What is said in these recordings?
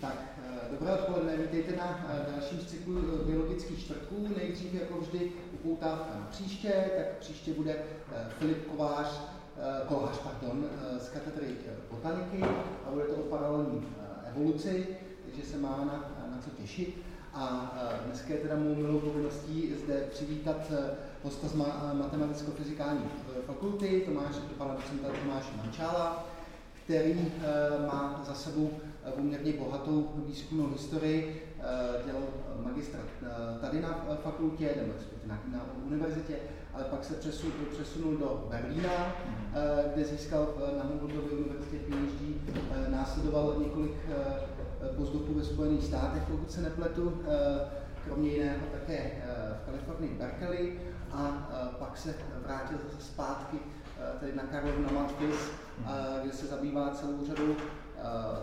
Tak, eh, dobré odpoledne, vítejte na eh, dalším z cyklu eh, biologických čtvrtků. Nejdřív, jako vždy, upoutávka na příště, tak příště bude Filip Kovář, Kovář pardon, z katedry botaniky a bude to o paralelní evoluci, takže se má na, na co těšit. A dneska je teda mou milou povinností zde přivítat hosta z matematicko-fyzikální fakulty, Tomáš, pana docenta Tomáše Mančála, který má za sebou poměrně bohatou výzkumnou historii, eh, dělal magistra eh, tady na fakultě, nebo na, na univerzitě, ale pak se přesunul, přesunul do Berlína, eh, kde získal na Humboldtově univerzitě PhD, následoval několik postdoků ve Spojených státech, pokud se nepletu, kromě jiného také v Kalifornii Berkeley a pak se vrátil zase zpátky tady na Karlovu na Matfis, kde se zabývá celou řadou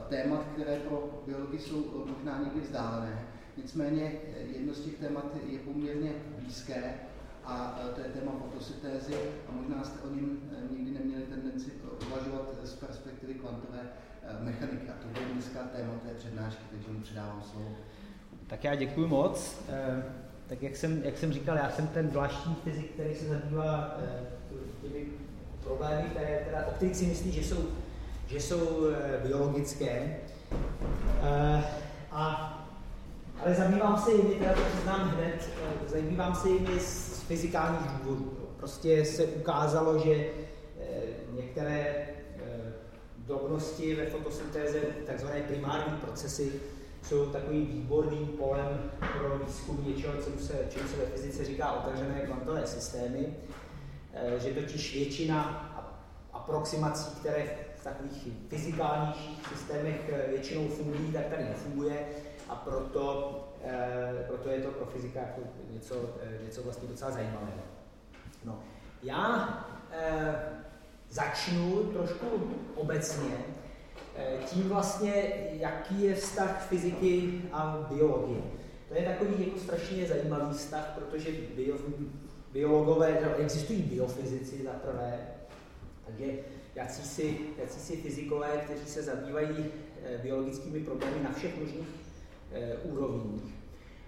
témat, které pro biology jsou možná někdy vzdálené. Nicméně eh, jedno z těch témat je poměrně blízké a eh, to je téma fotosyntézy a možná jste o něm nikdy neměli tendenci uvažovat z perspektivy kvantové mechaniky. A to bude dneska téma té přednášky, takže mu předávám slovo. Tak já děkuji moc. Tak jak jsem, jak jsem říkal, já jsem ten zvláštní fyzik, který se zabývá těmi problémy, které, teda, o kterých si myslí, že jsou že jsou e, biologické. E, a, ale zabývám se jimi, teda to přiznám hned, e, zabývám se jimi z fyzikálních důvodů. Prostě se ukázalo, že některé drobnosti ve fotosyntéze, takzvané primární procesy, jsou takovým výborným polem pro výzkum něčeho, co se, čemu se ve fyzice říká otevřené kvantové systémy, že totiž většina aproximací, které takových fyzikálních systémech eh, většinou fungují, tak tady nefunguje a proto, e, proto je to pro fyzika jako něco, e, něco vlastně docela zajímavého. No. Já začnu trošku obecně tím vlastně, jaký je vztah fyziky a biologie. To je takový jako strašně zajímavý vztah, protože bio, biologové, existují biofyzici za prvé, takže jací si, jací si fyzikové, kteří se zabývají e, biologickými problémy na všech možných e, úrovních.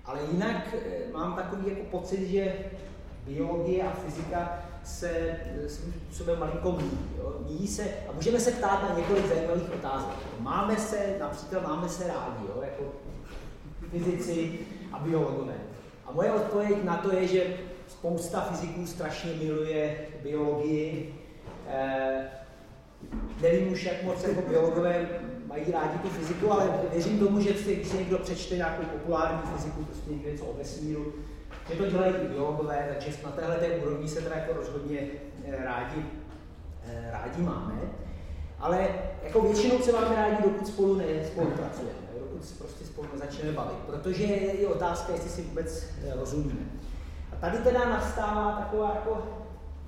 Ale jinak e, mám takový jako pocit, že biologie a fyzika se svým způsobem malinko míjí. Míjí se, a můžeme se ptát na několik zajímavých otázek. Máme se, například máme se rádi, jo, jako fyzici a biologové. A moje odpověď na to je, že spousta fyziků strašně miluje biologii, nevím už, jak moc jako biologové mají rádi tu fyziku, ale věřím tomu, že si, když někdo přečte nějakou populární fyziku, prostě někde něco o vesmíru, že to dělají i biologové, takže na téhle té úrovni se teda jako rozhodně eh, rádi, eh, rádi máme. Ale jako většinou se máme rádi, dokud spolu nespolupracujeme, dokud prostě spolu nezačneme bavit, protože je otázka, jestli si vůbec eh, rozumíme. A tady teda nastává taková jako,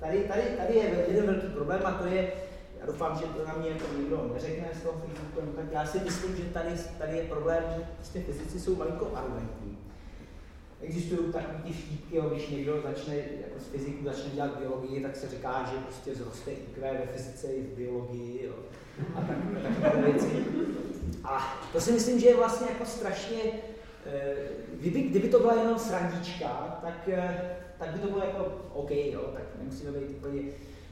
tady, tady, tady je jeden velký problém a to je, já doufám, že to na mě jako nikdo neřekne z toho fyziku, no tak já si myslím, že tady, tady je problém, že prostě fyzici jsou malinko arrogantní. Existují takové ty vtípky, jo, když někdo začne jako z fyziku začne dělat biologii, tak se říká, že prostě zroste IQ ve fyzice i v biologii jo, a tak, takové věci. A to si myslím, že je vlastně jako strašně, eh, kdyby, kdyby to byla jenom srandička, tak, eh, tak by to bylo jako OK, jo, tak nemusíme být úplně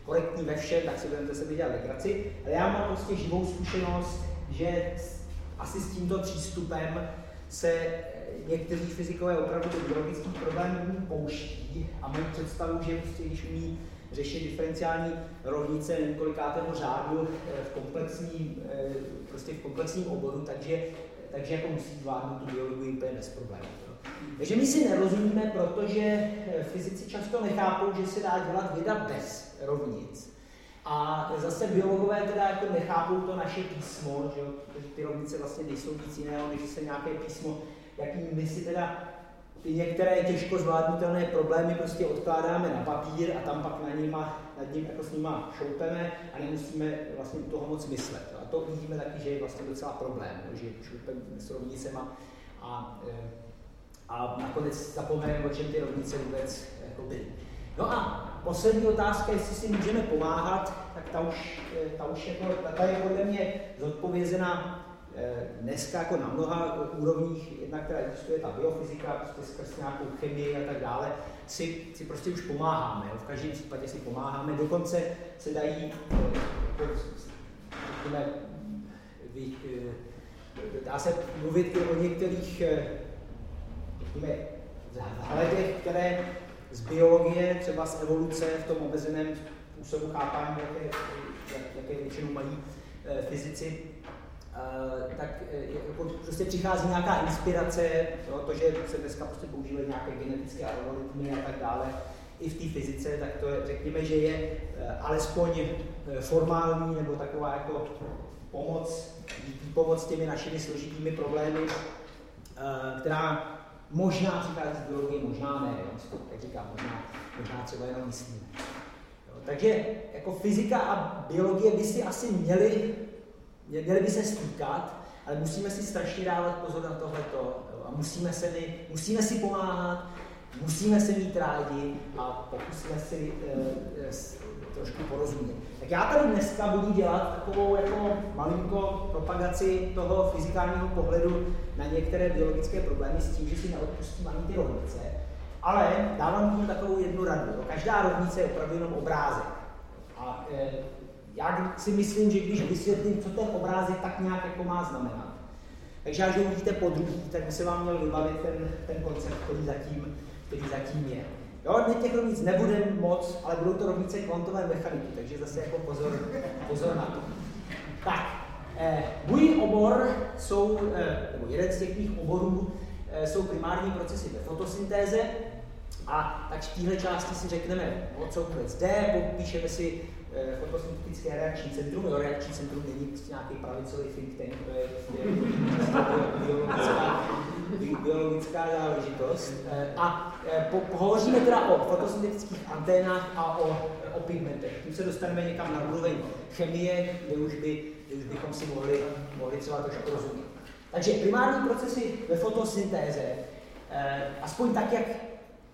korektní ve všem, tak si budeme se dělat legraci. Ale já mám prostě živou zkušenost, že asi s tímto přístupem se někteří fyzikové opravdu do biologických problémů pouští a mají představu, že prostě, když umí řešit diferenciální rovnice několikátého řádu eh, v komplexním, eh, prostě v komplexním oboru, takže, takže jako musí zvládnout tu biologii úplně bez problémů. Takže my si nerozumíme, protože fyzici často nechápou, že se dá dělat věda bez rovnic. A zase biologové teda jako nechápou to naše písmo, že, ty rovnice vlastně nejsou nic jiného, než se nějaké písmo, jakým my si teda ty některé těžko zvládnutelné problémy prostě odkládáme na papír a tam pak na nima, nad ním jako s nima šoupeme a nemusíme vlastně toho moc myslet. A to vidíme taky, že je vlastně docela problém, že šoupeme s rovnicema a, e, a nakonec zapomeneme, o čem ty rovnice vůbec jako byly. No a poslední otázka, jestli si můžeme pomáhat, tak ta už, eh, ta už jako, ta je podle mě zodpovězená dneska jako na mnoha úrovních, jednak teda existuje ta biofyzika, prostě skrz nějakou chemii a tak dále, si, si prostě už pomáháme. Jo? V každém případě si pomáháme. Dokonce se dají, řekněme, dá se mluvit i o některých řekněme, vzhledech, které z biologie, třeba z evoluce v tom omezeném způsobu chápání, jaké, jaké většinou mají eh, fyzici, eh, tak eh, jako prostě přichází nějaká inspirace, jo, to, že se dneska prostě používají nějaké genetické algoritmy a tak dále, i v té fyzice, tak to je, řekněme, že je alespoň formální nebo taková jako pomoc, pomoc těmi našimi složitými problémy, která možná přichází z biologie, možná ne, jo, tak říkám, možná, možná třeba jenom myslíme. Jo, takže jako fyzika a biologie by si asi měly, měly by se stýkat, ale musíme si strašně dávat pozor na tohleto a musíme, se musíme si pomáhat, musíme se mít rádi a pokusíme si e, trošku porozumět. Tak já tady dneska budu dělat takovou jako malinko propagaci toho fyzikálního pohledu na některé biologické problémy s tím, že si neodpustím ani ty rovnice, ale dávám tomu takovou jednu radu. Každá rovnice je opravdu jenom obrázek. A e, já si myslím, že když vysvětlím, co ten obrázek tak nějak jako má znamenat, takže až ho uvidíte po druhý, tak by se vám měl vybavit ten, ten koncept, který zatím, který zatím je. Jo, my těch rovnic nebude moc, ale budou to rovnice kvantové mechaniky, takže zase jako pozor, pozor na to. Tak, eh, můj obor jsou, eh, nebo jeden z těch mých oborů, eh, jsou primární procesy ve fotosyntéze, a tak v téhle části si řekneme, o co vůbec jde, popíšeme si fotosyntetické reakční centrum. Jo, reakční centrum není prostě nějaký pravicový think tank, to je prostě biologická, biologická záležitost. E, a e, po, pohovoříme teda o fotosyntetických anténách a o, o pigmentech. Tím se dostaneme někam na úroveň chemie, kde už, by, kde už bychom si mohli, mohli třeba trošku rozumět. Takže primární procesy ve fotosyntéze, aspoň tak, jak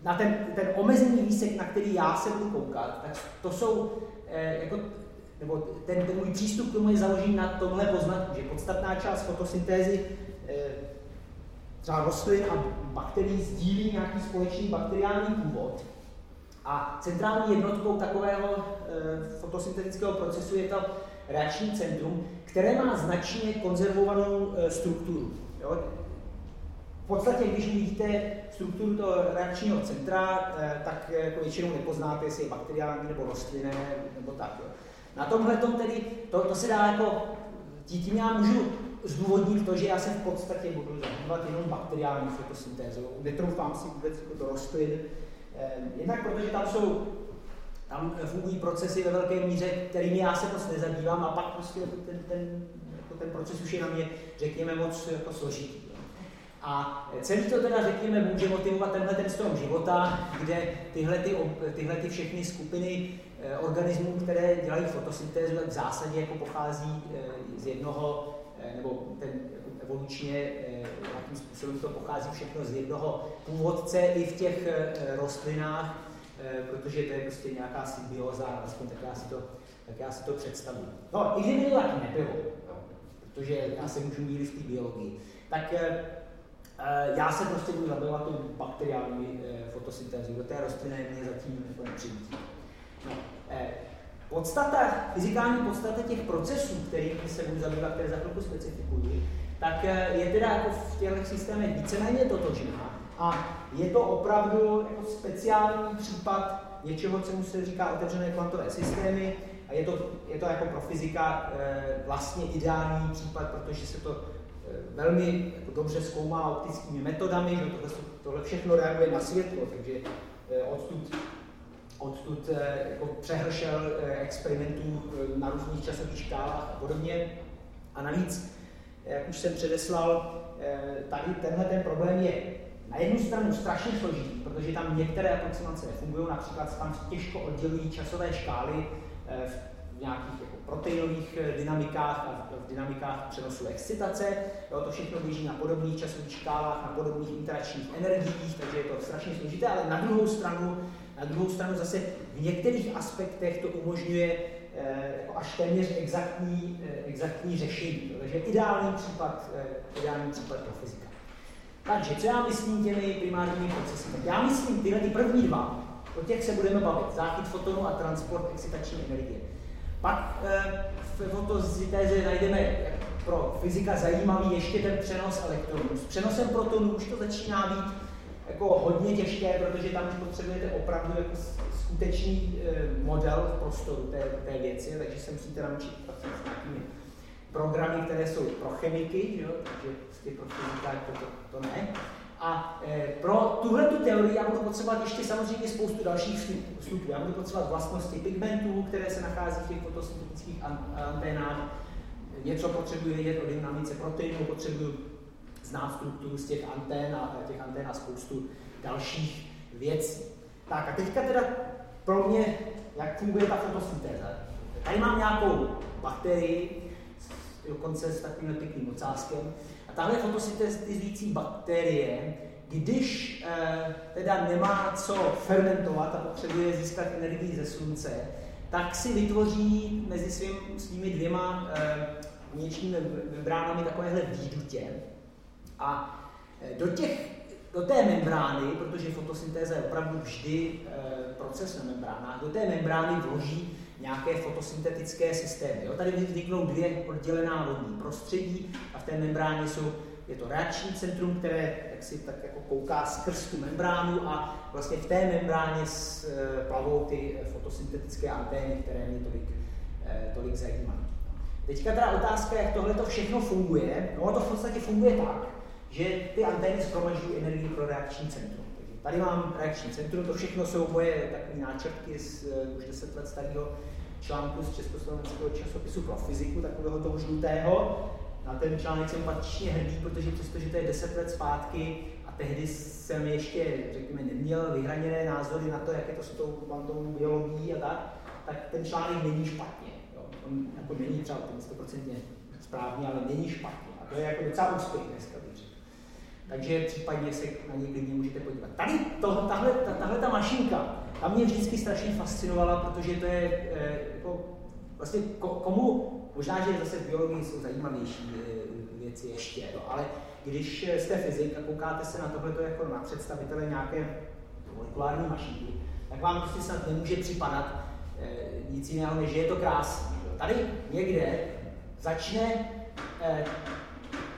na ten, ten omezený výsek, na který já se budu koukat, tak to jsou eh, jako, nebo ten, ten můj přístup k tomu je založený na tomhle poznatku, že podstatná část fotosyntézy eh, třeba rostlin a bakterií sdílí nějaký společný bakteriální původ. A centrální jednotkou takového eh, fotosyntetického procesu je to reakční centrum, které má značně konzervovanou eh, strukturu. Jo? V podstatě, když vidíte strukturu toho reakčního centra, eh, tak eh, jako většinou nepoznáte, jestli je bakteriální nebo rostlinné nebo tak. Jo. Na tomhle tedy, to, to se dá jako, tím já můžu zdůvodnit to, že já se v podstatě budu zabývat jenom bakteriální fotosyntézou. Netroufám si vůbec jako do rostlin. Eh, jednak protože tam jsou tam fungují procesy ve velké míře, kterými já se moc nezabývám a pak prostě ten, ten, jako ten proces už je na mě, řekněme, moc jako složitý. A celý to teda, řekněme, může motivovat tenhle ten strom života, kde tyhle, ty, tyhle ty všechny skupiny eh, organismů, které dělají fotosyntézu, tak v zásadě jako pochází eh, z jednoho, eh, nebo ten evolučně, jakým způsobem to pochází všechno z jednoho původce i v těch rostlinách, protože to je prostě nějaká symbioza, aspoň tak já si to, tak já si to představuji. No, i kdyby to tak nebylo, protože já se můžu mílit v té biologii, tak já se prostě budu zabývat tou bakteriální eh, fotosyntézou. Do té rostliny mě zatím jako nepřijít. No, eh, podstata, fyzikální podstata těch procesů, kterými se budu zabývat, které za chvilku specifikuji, tak je teda jako v těchto systémech víceméně totožná. A je to opravdu jako speciální případ něčeho, co se říká otevřené kvantové systémy. A je to, je to jako pro fyzika vlastně ideální případ, protože se to velmi jako dobře zkoumá optickými metodami, že tohle, tohle všechno reaguje na světlo, takže eh, odtud, odtud eh, jako přehršel eh, experimentů na různých časových škálách a podobně. A navíc, jak už jsem předeslal, tady tenhle ten problém je na jednu stranu strašně složitý, protože tam některé aproximace nefungují, například tam těžko oddělují časové škály v nějakých jako proteinových eh, dynamikách a v dynamikách přenosu excitace. Jo, to všechno běží na podobných časových škálách, na podobných interakčních energiích, takže je to strašně složité, ale na druhou stranu, na druhou stranu zase v některých aspektech to umožňuje jako až téměř exaktní, exaktní řešení. Takže ideální případ, ideální případ pro fyzika. Takže, co já myslím těmi primárními procesy? Já myslím tyhle ty první dva, o těch se budeme bavit. Záchyt fotonu a transport excitační energie. Pak eh, v fotosyntéze najdeme pro fyzika zajímavý ještě ten přenos elektronů. S přenosem protonů už to začíná být jako hodně těžké, protože tam už potřebujete opravdu jako skutečný eh, model v prostoru té, té věci, takže jsem si teda učit s nějakými programy, které jsou pro chemiky, jo? takže prostě pro fyzika to, to, to ne. A e, pro tuhle tu teorii já budu potřebovat ještě samozřejmě spoustu dalších vstupů. Já budu potřebovat vlastnosti pigmentů, které se nachází v těch fotosyntetických anténách. Něco potřebuji vědět o dynamice proteinů, potřebuji znát strukturu z těch antén a těch antén a spoustu dalších věcí. Tak a teďka teda pro mě, jak funguje ta fotosyntéza. Tady mám nějakou bakterii, dokonce s takovým pěkným ocáskem, tahle fotosyntézující bakterie, když eh, teda nemá co fermentovat a potřebuje získat energii ze slunce, tak si vytvoří mezi svým, svými dvěma eh, vnitřními membránami takovéhle výdutě. A eh, do, těch, do té membrány, protože fotosyntéza je opravdu vždy eh, proces na membránách, do té membrány vloží nějaké fotosyntetické systémy. Jo? Tady vzniknou dvě oddělená vodní prostředí v té membráně jsou, je to reakční centrum, které jak si tak jako kouká skrz tu membránu a vlastně v té membráně s, e, plavou ty fotosyntetické antény, které mě tolik, e, tolik zajímají. Teďka teda otázka, jak tohle to všechno funguje. No to v podstatě funguje tak, že ty antény schromažďují energii pro reakční centrum. Takže tady mám reakční centrum, to všechno jsou moje takové náčrtky z uh, už 10 let starého článku z Československého časopisu pro fyziku, takového toho žlutého. Na ten článek jsem patřičně hrdý, protože přestože to je 10 let zpátky a tehdy jsem ještě, řekněme, neměl vyhraněné názory na to, jak je to s tou kvantovou biologií a tak, tak ten článek není špatně. Jo. On jako není třeba 100% správně, ale není špatně. A to je jako docela úspěch dneska, bych řekl. Takže případně se na něj klidně můžete podívat. Tady to, tahle, ta, tahle ta mašinka, ta mě vždycky strašně fascinovala, protože to je eh, jako, vlastně komu, možná, že zase v biologii jsou zajímavější eh, věci ještě, no, ale když jste fyzik a koukáte se na tohle jako na představitele nějaké molekulární mašinky, tak vám prostě snad nemůže připadat eh, nic jiného, než že je to krásné. Tady někde začne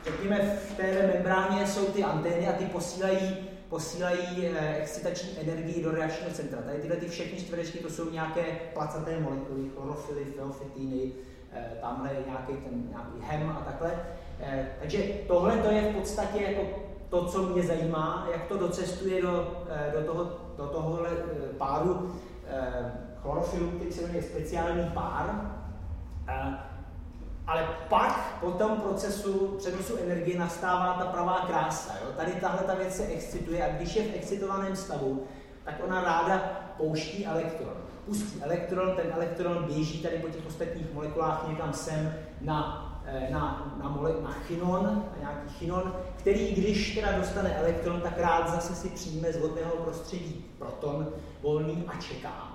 řekněme, v té membráně jsou ty antény a ty posílají, posílají eh, excitační energii do reakčního centra. Tady tyhle ty všechny čtverečky, to jsou nějaké placaté molekuly, chlorofily, feofitiny, eh, tamhle je nějaký ten nějaký hem a takhle. Eh, takže tohle to je v podstatě jako to, co mě zajímá, jak to docestuje do, do, toho, do tohohle páru se jmenuje speciální pár. Ale pak po tom procesu přenosu energie nastává ta pravá krása. Jo? Tady tahle ta věc se excituje a když je v excitovaném stavu, tak ona ráda pouští elektron. Pustí elektron, ten elektron běží tady po těch ostatních molekulách někam sem na, eh, na, na, mole, na chinon, na nějaký chinon, který když teda dostane elektron, tak rád zase si přijme z vodného prostředí proton volný a čeká.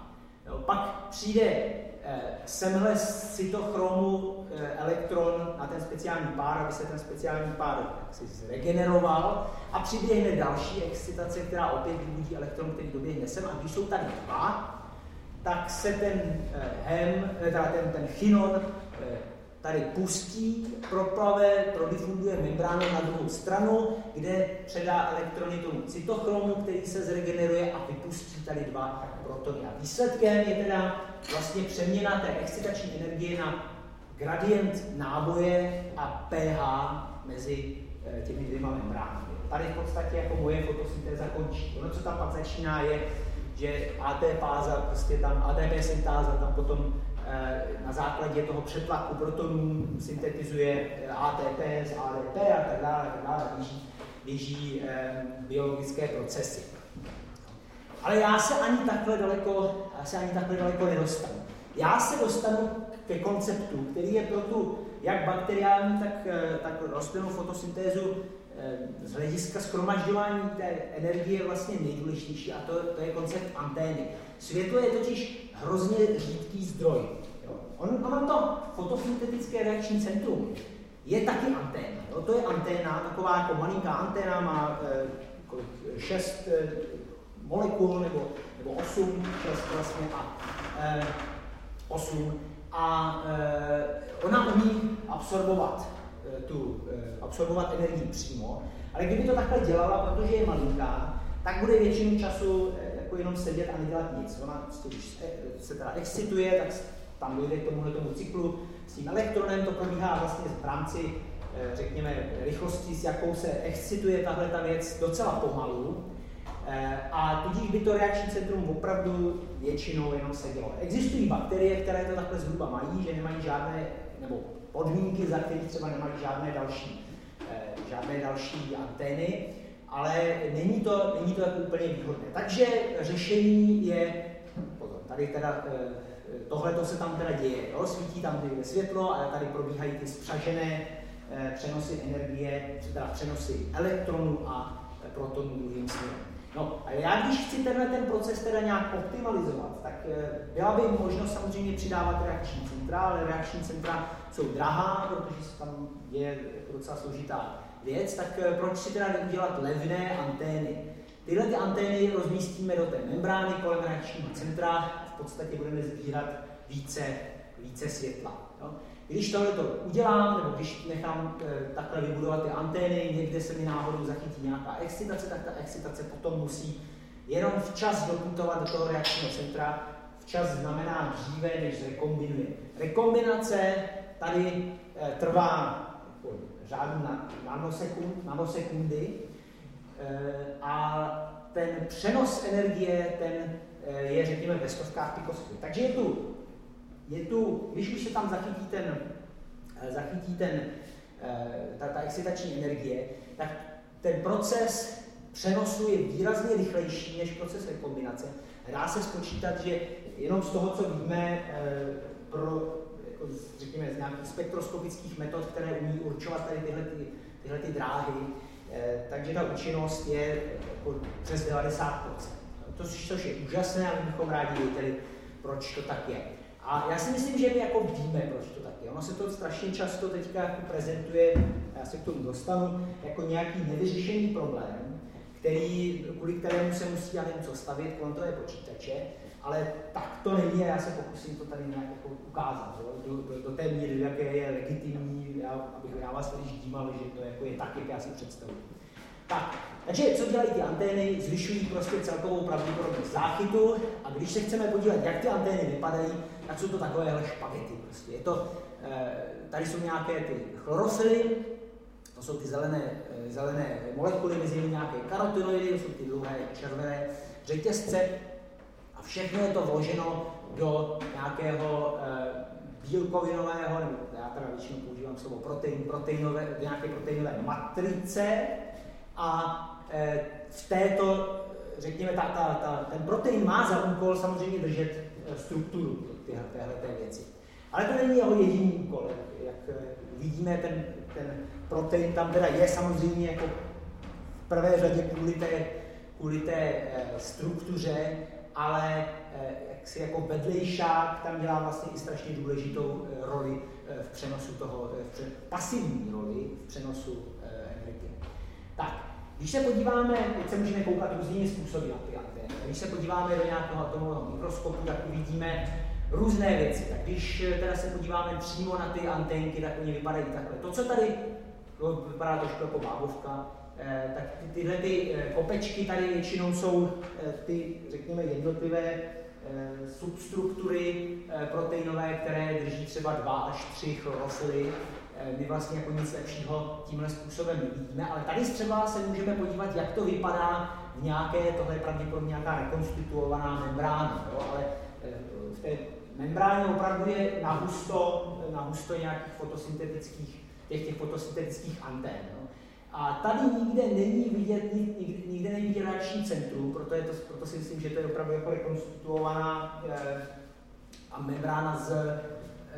Jo? Pak přijde Eh, semhle cytochromu eh, elektron na ten speciální pár, aby se ten speciální pár si zregeneroval a přiběhne další excitace, která opět vybudí elektron, který doběhne sem a když jsou tady dva, tak se ten eh, hem, teda ten, ten chinon tady pustí, proplave, prodifunduje membránu na druhou stranu, kde předá elektrony tomu cytochromu, který se zregeneruje a vypustí tady dva protony. A výsledkem je teda vlastně přeměna té excitační energie na gradient náboje a pH mezi eh, těmi dvěma membránami. Tady v podstatě jako moje fotosyntéza končí. Ono, co tam pak začíná, je, že ATP, prostě tam, ATP syntáza tam potom eh, na základě toho přetlaku protonů syntetizuje eh, ATP z ADP a tak dále, tak dále, běží, běží biologické procesy. Ale já se ani takhle daleko, já se ani takhle daleko nedostanu. Já se dostanu ke konceptu, který je pro tu jak bakteriální, tak, eh, tak rostlinnou fotosyntézu eh, z hlediska schromažďování té energie vlastně nejdůležitější a to, to je koncept antény. Světlo je totiž hrozně řídký zdroj. Jo? On, ono to fotosyntetické reakční centrum je taky anténa. Jo? To je anténa, taková jako malinká anténa, má e, kolik, šest e, molekul nebo, nebo osm, šest vlastně a e, osm. A e, ona umí absorbovat tu, e, absorbovat energii přímo, ale kdyby to takhle dělala, protože je malinká, tak bude většinu času jako jenom sedět a nedělat nic. Ona, prostě, když se teda excituje, tak tam dojde k tomuhle tomu cyklu s tím elektronem, to probíhá vlastně v rámci, eh, řekněme, rychlosti, s jakou se excituje tahle ta věc docela pomalu, eh, a tudíž by to reakční centrum opravdu většinou jenom sedělo. Existují bakterie, které to takhle zhruba mají, že nemají žádné, nebo podmínky, za které třeba nemají žádné další, eh, žádné další antény, ale není to, není to jako úplně výhodné. Takže řešení je, pozor, tady teda tohle to se tam teda děje, jo? svítí tam někde světlo a tady probíhají ty spřažené eh, přenosy energie, teda přenosy elektronů a eh, protonů druhým směrem. No a já když chci tenhle ten proces teda nějak optimalizovat, tak eh, byla by možnost samozřejmě přidávat reakční centra, ale reakční centra jsou drahá, protože se tam je jako docela složitá věc, tak eh, proč si teda neudělat levné antény? Tyhle ty antény rozmístíme do té membrány kolem reakčního centra, v podstatě budeme sbírat více, více světla. Jo? Když tohle to udělám, nebo když nechám e, takhle vybudovat ty antény, někde se mi náhodou zachytí nějaká excitace, tak ta excitace potom musí jenom včas doputovat do toho reakčního centra. Včas znamená dříve, než zrekombinuje. Rekombinace tady e, trvá jako řádu na nanosekund, nanosekundy, Eh, a ten přenos energie, ten eh, je, řekněme, ve stovkách pikosekund. Takže je tu, je tu, když už se tam zachytí ten, eh, zachytí ten, ta, ta excitační energie, tak ten proces přenosu je výrazně rychlejší než proces rekombinace. Dá se spočítat, že jenom z toho, co víme, pro, jako, řekněme, z nějakých spektroskopických metod, které umí určovat tady tyhle, ty, tyhle ty dráhy, Eh, takže ta účinnost je jako přes 90%. To, což je úžasné a my bychom rádi věděli, proč to tak je. A já si myslím, že my jako víme, proč to tak je. Ono se to strašně často teďka jako prezentuje, já se k tomu dostanu, jako nějaký nevyřešený problém, který, kvůli kterému se musí já nevím co stavit kolem toho počítače, ale tak to není a já se pokusím to tady nějak jako ukázat, jo? Do, do, do, té míry, jaké je legitimní, já, abych já vás tady ždímal, že to jako je tak, jak já si představuji. Tak, takže co dělají ty antény? Zvyšují prostě celkovou pravděpodobnost záchytu a když se chceme podívat, jak ty antény vypadají, tak jsou to takovéhle špagety. Prostě. Je to, eh, tady jsou nějaké ty chlorofily, to jsou ty zelené, eh, zelené molekuly, mezi nimi nějaké karotinoidy, to jsou ty dlouhé červené řetězce, a všechno je to vloženo do nějakého e, bílkovinového, nebo já teda většinou používám slovo protein, proteinové, nějaké proteinové matrice a e, v této, řekněme, ta, ta, ta, ten protein má za úkol samozřejmě držet e, strukturu téhle té věci. Ale to není jeho jediný úkol. Jak vidíme, ten, ten protein tam teda je samozřejmě jako v prvé řadě kvůli té, kvůli té struktuře, ale eh, jak si jako vedlejšák tam dělá vlastně i strašně důležitou eh, roli eh, v přenosu toho, v pře- pasivní roli v přenosu energie. Tak, když se podíváme, teď se můžeme koukat různými způsoby na ty. Když se podíváme do nějakého atomového mikroskopu, tak uvidíme různé věci. Tak když teda se podíváme přímo na ty anténky, tak oni vypadají takhle. To, co tady to vypadá trošku jako bábovka, tak ty, tyhle ty eh, kopečky tady většinou jsou eh, ty, řekněme, jednotlivé substruktury proteinové, které drží třeba dva až tři chlorofily. My vlastně jako nic lepšího tímhle způsobem nevidíme, ale tady třeba se můžeme podívat, jak to vypadá v nějaké, tohle je pravděpodobně nějaká rekonstituovaná membrána, jo? ale v té membráně opravdu je nahusto, nahusto nějakých fotosyntetických, těch, těch fotosyntetických antén. Jo? A tady nikde není vidět, nikde, nikde není vidět reakční centrum, proto, je to, proto si myslím, že to je opravdu jako rekonstruovaná eh, a membrána z,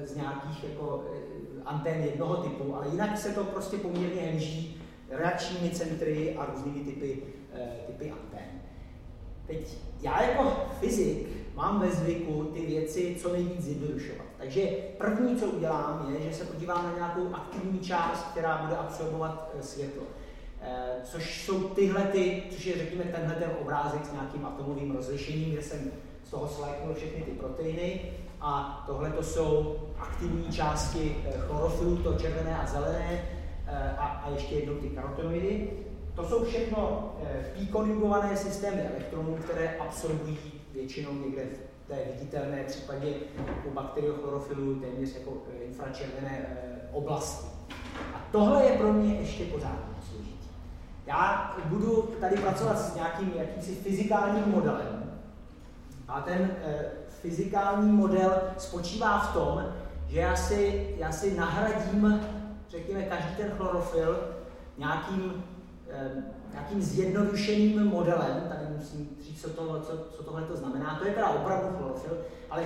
z nějakých jako, eh, antén jednoho typu, ale jinak se to prostě poměrně hemží reakčními centry a různými typy, eh, typy antén. Teď já jako fyzik mám ve zvyku ty věci co nejvíc zjednodušovat. Takže první, co udělám, je, že se podívám na nějakou aktivní část, která bude absorbovat eh, světlo. Eh, což jsou tyhle, ty, což je řekněme tenhle ten obrázek s nějakým atomovým rozlišením, kde jsem z toho slajknul všechny ty proteiny a tohle to jsou aktivní části eh, chlorofilu, to červené a zelené a, a ještě jednou ty karotenoidy. To jsou všechno píkonjugované systémy elektronů, které absorbují většinou někde v té viditelné případě u bakteriochlorofilu téměř jako eh, infračervené eh, oblasti. A tohle je pro mě ještě pořád složitý. Já budu tady pracovat s nějakým jakýmsi fyzikálním modelem a ten e, fyzikální model spočívá v tom, že já si, já si nahradím, řekněme, každý ten chlorofil nějakým nějakým zjednodušeným modelem, tady musím říct, co, to, co, co tohle to znamená, to je teda opravdu chlorofil, ale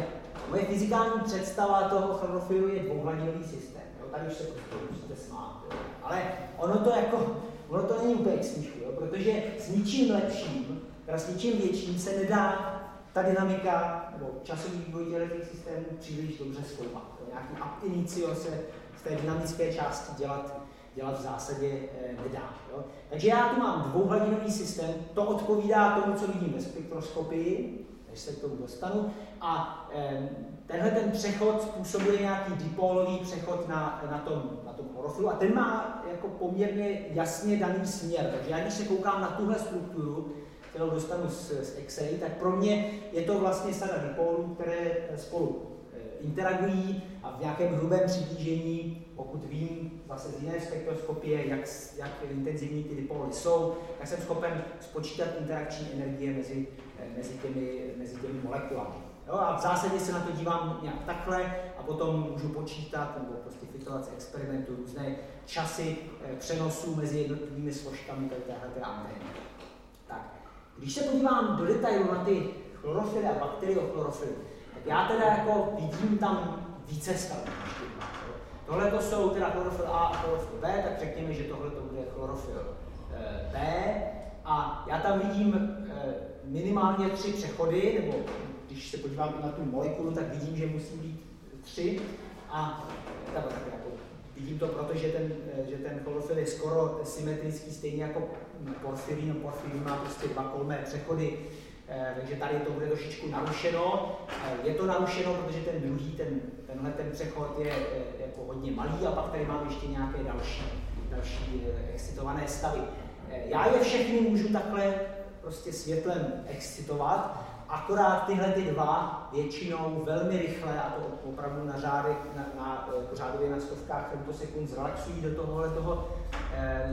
moje fyzikální představa toho chlorofilu je dvouhladinový systém. Jo? Tady už se prostě musíte smát. Jo? Ale ono to jako, ono to není úplně smíchu, jo? protože s ničím lepším, teda s ničím větším se nedá ta dynamika nebo časový vývoj těch systémů příliš dobře zkoumat. Nějaký inicio se z té dynamické části dělat dělat v zásadě eh, nedá. Jo? Takže já tu mám dvouhladinový systém, to odpovídá tomu, co vidím ve spektroskopii, než se k tomu dostanu, a tenhle ten přechod způsobuje nějaký dipólový přechod na, na tom, na tom chlorofilu a ten má jako poměrně jasně daný směr. Takže já když se koukám na tuhle strukturu, kterou dostanu z, z Excel, tak pro mě je to vlastně sada dipolů, které spolu interagují a v nějakém hrubém přiblížení, pokud vím zase z jiné spektroskopie, jak, jak intenzivní ty dipoly jsou, tak jsem schopen spočítat interakční energie mezi, eh, mezi, těmi, mezi těmi molekulami. Jo, a v zásadě se na to dívám nějak takhle a potom můžu počítat nebo prostě fitovat z experimentu různé časy eh, přenosů mezi jednotlivými složkami téhle antény. Tak, když se podívám do detailu na ty chlorofily a bakteriochlorofily, já teda jako vidím tam více stavů. Tohle to jsou teda chlorofil A a chlorofil B, tak řekněme, že tohle to bude chlorofil eh, B. A já tam vidím eh, minimálně tři přechody, nebo když se podívám na tu molekulu, tak vidím, že musí být tři. A takhle jako vidím to proto, že ten, eh, že ten chlorofil je skoro symetrický, stejně jako porfyrin. Porfyrin má prostě dva kolmé přechody, Eh, takže tady to bude trošičku narušeno. Eh, je to narušeno, protože ten druhý, ten, tenhle ten přechod je eh, jako hodně malý a pak tady mám ještě nějaké další, další excitované stavy. Já je všechny můžu takhle prostě světlem excitovat, akorát tyhle ty dva většinou velmi rychle, a to opravdu na, řádek, na, na řádově na stovkách femtosekund zrelaxují do tohohle toho,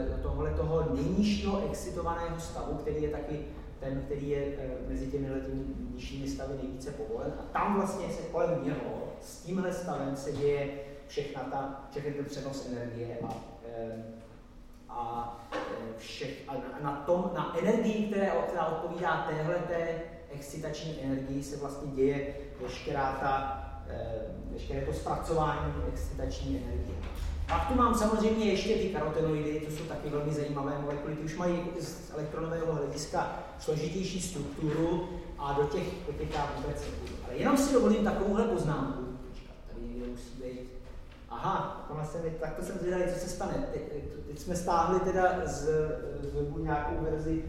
do tohohle toho nejnižšího excitovaného stavu, který je taky ten, který je eh, mezi těmi nižšími stavy nejvíce povolen. A tam vlastně se kolem něho, s tímhle stavem se děje všechna ta, všechny ten přenos energie a, eh, a, eh, všech, a na, tom, na energii, které, která odpovídá téhleté excitační energii, se vlastně děje veškerá ta, veškeré to zpracování excitační energie. Pak tu mám samozřejmě ještě ty karotenoidy, to jsou taky velmi zajímavé molekuly, ty už mají z elektronového hlediska složitější strukturu a do těch, do vůbec nebudu. Ale jenom si dovolím takovouhle poznámku. Tady někde musí být. Aha, se mi, tak to jsem zvědavý, co se stane. Teď, teď jsme stáhli teda z, z webu nějakou verzi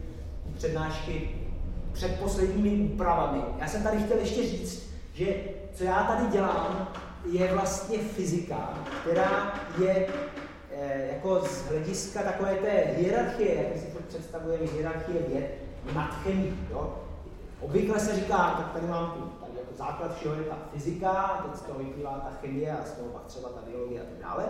přednášky před posledními úpravami. Já jsem tady chtěl ještě říct, že co já tady dělám, je vlastně fyzika, která je eh, jako z hlediska takové té hierarchie, jak si to představujeme, hierarchie věd, nad chemii. Jo? Obvykle se říká, tak tady mám tu, tady jako základ všeho je ta fyzika, teď z toho vyplývá ta chemie a z toho pak třeba ta biologie a tak dále.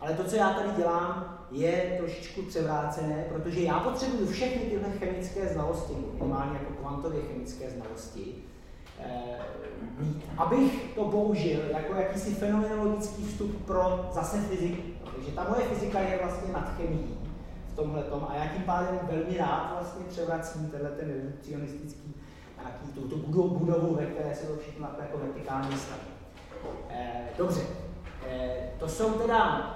Ale to, co já tady dělám, je trošičku převrácené, protože já potřebuju všechny tyhle chemické znalosti, minimálně jako kvantově chemické znalosti, mít, abych to použil jako jakýsi fenomenologický vstup pro zase fyziku. Takže ta moje fyzika je vlastně nad chemií v tomhle tom a já tím pádem velmi rád vlastně převracím tenhle ten redukcionistický nějaký tu, tu budovu, ve které se to všechno jako vertikálně staví. Eh, dobře, eh, to jsou teda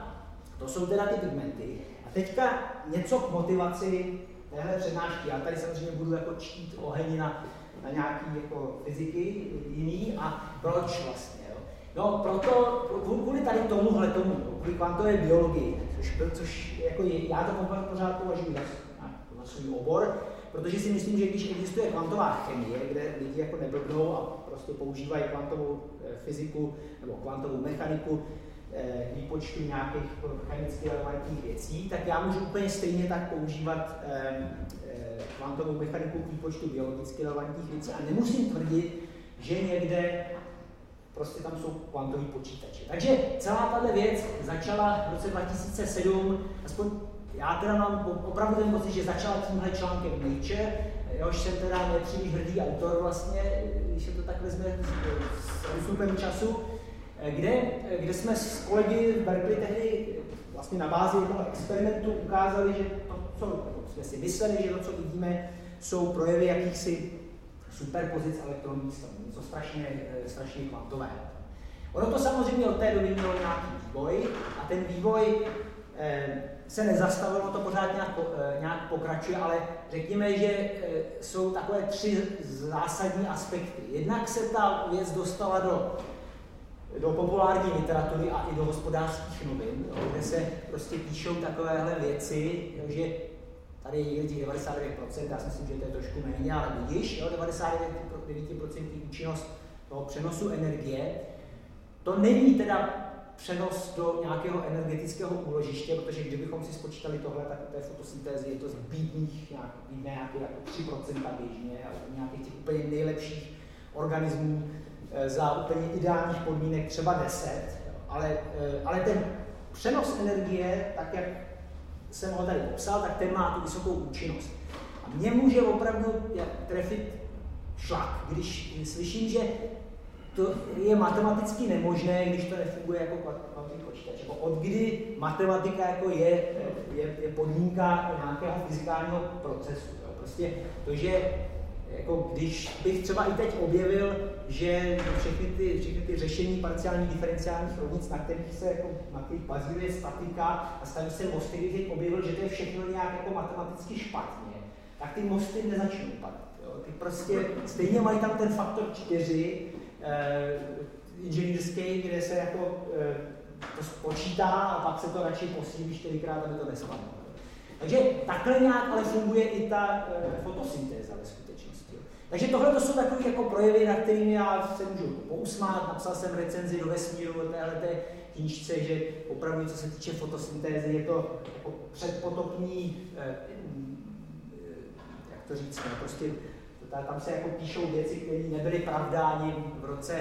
to jsou teda ty pigmenty. A teďka něco k motivaci téhle přednášky. Já tady samozřejmě budu jako čít oheň na nějaký jako fyziky jiný a proč vlastně. Jo? No proto, kvůli tady tomuhle tomu, kvůli kvantové biologii, což, což jako je, já to pořád považuji za, za svůj obor, protože si myslím, že když existuje kvantová chemie, kde lidi jako neblbnou a prostě používají kvantovou eh, fyziku nebo kvantovou mechaniku výpočtu nějakých chemicky relevantních věcí, tak já můžu úplně stejně tak používat eh, kvantovou mechaniku k výpočtu biologicky relevantních věcí a nemusím tvrdit, že někde prostě tam jsou kvantové počítače. Takže celá tato věc začala v roce 2007, aspoň já teda mám opravdu ten pocit, že začala tímhle článkem Nature, jehož jsem teda nepříliš hrdý autor vlastně, když se to tak vezme s výstupem času, kde, kde jsme s kolegy v Berkeley tehdy vlastně na bázi jednoho experimentu ukázali, že to, co jsme si mysleli, že to, co vidíme, jsou projevy jakýchsi superpozic elektronních stavů, něco strašně, strašně kvantového. Ono to samozřejmě od té doby mělo nějaký vývoj a ten vývoj eh, se nezastavilo, to pořád nějak, eh, nějak pokračuje, ale řekněme, že eh, jsou takové tři zásadní aspekty. Jednak se ta věc dostala do, do populární literatury a i do hospodářských novin, kde se prostě píšou takovéhle věci, že tady je těch 99%, já si myslím, že to je trošku méně, ale vidíš, jo, 99% účinnost toho přenosu energie. To není teda přenos do nějakého energetického úložiště, protože kdybychom si spočítali tohle, tak té fotosyntézy je to z bídných, nějak, bídné nějaké jako 3% běžně, ale nějakých těch úplně nejlepších organismů za úplně ideálních podmínek třeba 10, ale, e, ale ten přenos energie, tak jak jsem ho tady popsal, tak ten má tu vysokou účinnost. A mě může opravdu trefit šlak, když slyším, že to je matematicky nemožné, když to nefunguje jako kvantový počítač. Jako od kdy matematika jako je, je, je podmínka nějakého fyzikálního procesu. Prostě to, že jako když bych třeba i teď objevil, že všechny ty, všechny ty řešení parciálních diferenciálních rovnic, na kterých se jako, na kterých bazíruje statika a staví se mosty, když teď objevil, že to je všechno nějak jako matematicky špatně, tak ty mosty nezačnou padat. Ty prostě stejně mají tam ten faktor 4, eh, inženýrský, kde se jako eh, to spočítá a pak se to radši posílí čtyřikrát, aby to nespadlo. Takže takhle nějak ale funguje i ta eh, fotosyntéza ve skutečnosti. Takže tohle to jsou takové jako projevy, na kterými já se můžu pousmát. Napsal jsem recenzi do vesmíru o téhle knížce, že opravdu, co se týče fotosyntézy, je to jako předpotopní, eh, jak to říct, no, prostě tam se jako píšou věci, které nebyly pravda ani v roce,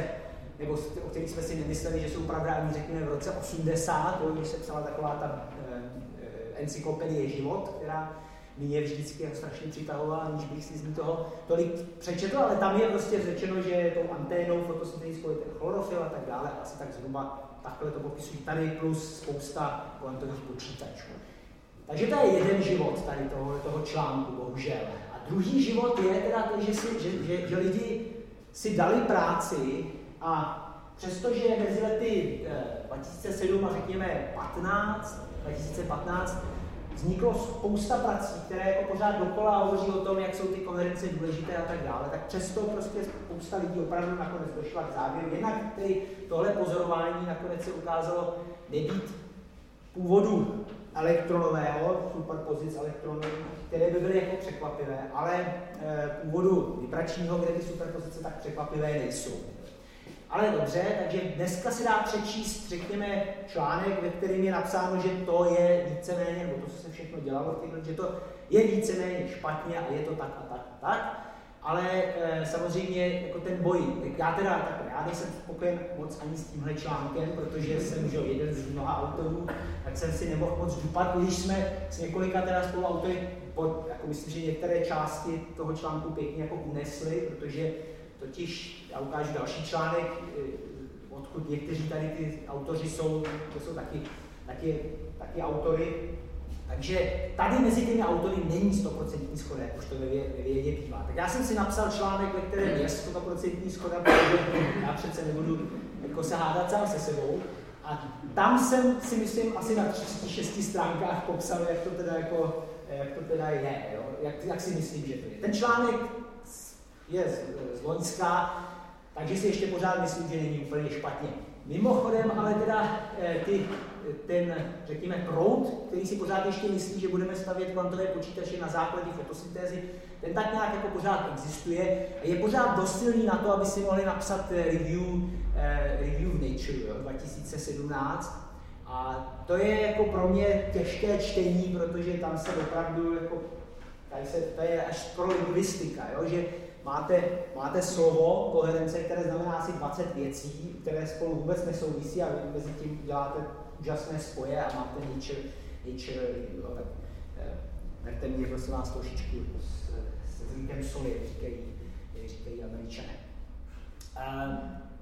nebo o kterých jsme si nemysleli, že jsou pravda ani řekněme v roce 80, když se psala taková ta eh, encyklopedie Život, která mě vždycky jako strašně přitahovala, aniž bych si z ní toho tolik přečetl, ale tam je prostě řečeno, že tou anténou fotosyntetickou je ten chlorofil a tak dále, asi tak zhruba takhle to popisují tady, plus spousta kvantových počítačů. Takže to je jeden život tady toho, toho článku, bohužel. Druhý život je teda to, že, si, že, že, že lidi si dali práci a přestože mezi lety 2007 eh, a řekněme 15, 2015 vzniklo spousta prací, které jako pořád dokola hovoří o tom, jak jsou ty koherence důležité a tak dále, tak přesto prostě spousta lidí opravdu nakonec došla k závěru. Jinak tedy tohle pozorování nakonec se ukázalo nebýt původu elektronového, superpozic elektronů, které by byly jako překvapivé, ale e, původu vibračního, kde ty superpozice tak překvapivé nejsou. Ale dobře, takže dneska se dá přečíst, řekněme, článek, ve kterém je napsáno, že to je víceméně, nebo to, co se všechno dělalo, že to je víceméně špatně a je to tak a tak a tak. Ale e, samozřejmě jako ten boj, já teda tak já nejsem spokojen moc ani s tímhle článkem, protože jsem že jeden z mnoha autorů, tak jsem si nemohl moc dupat, když jsme s několika teda spoluautory, pod, jako myslím, že některé části toho článku pěkně jako unesli, protože totiž, já ukážu další článek, eh, odkud někteří tady ty autoři jsou, to jsou taky, taky, taky autory, takže tady mezi těmi autory není 100% schoda, jak už to ve vědě bývá. Tak já jsem si napsal článek, ve kterém je 100% schoda, protože já přece nebudu jako se hádat sám se sebou. A tam jsem si myslím asi na 36 stránkách popsal, jak to teda, jako, jak to teda je, jo? Jak, jak si myslím, že to je. Ten článek je z, z Loňska, takže si ještě pořád myslím, že není úplně špatně. Mimochodem, ale teda eh, ty, ten, řekněme, proud, který si pořád ještě myslí, že budeme stavět kvantové počítače na základě fotosyntézy, ten tak nějak jako pořád existuje a je pořád dost silný na to, aby si mohli napsat eh, review, eh, review v Nature jo, 2017. A to je jako pro mě těžké čtení, protože tam se opravdu jako, tady se, to je až pro lingvistika, jo, že máte, máte slovo, koherence, které znamená asi 20 věcí, které spolu vůbec nesouvisí a vy mezi tím děláte úžasné spoje a máte nature, nature jo, tak berte mě prosím vás trošičku s, s zlíkem soli, říkají, říkají američané. Um,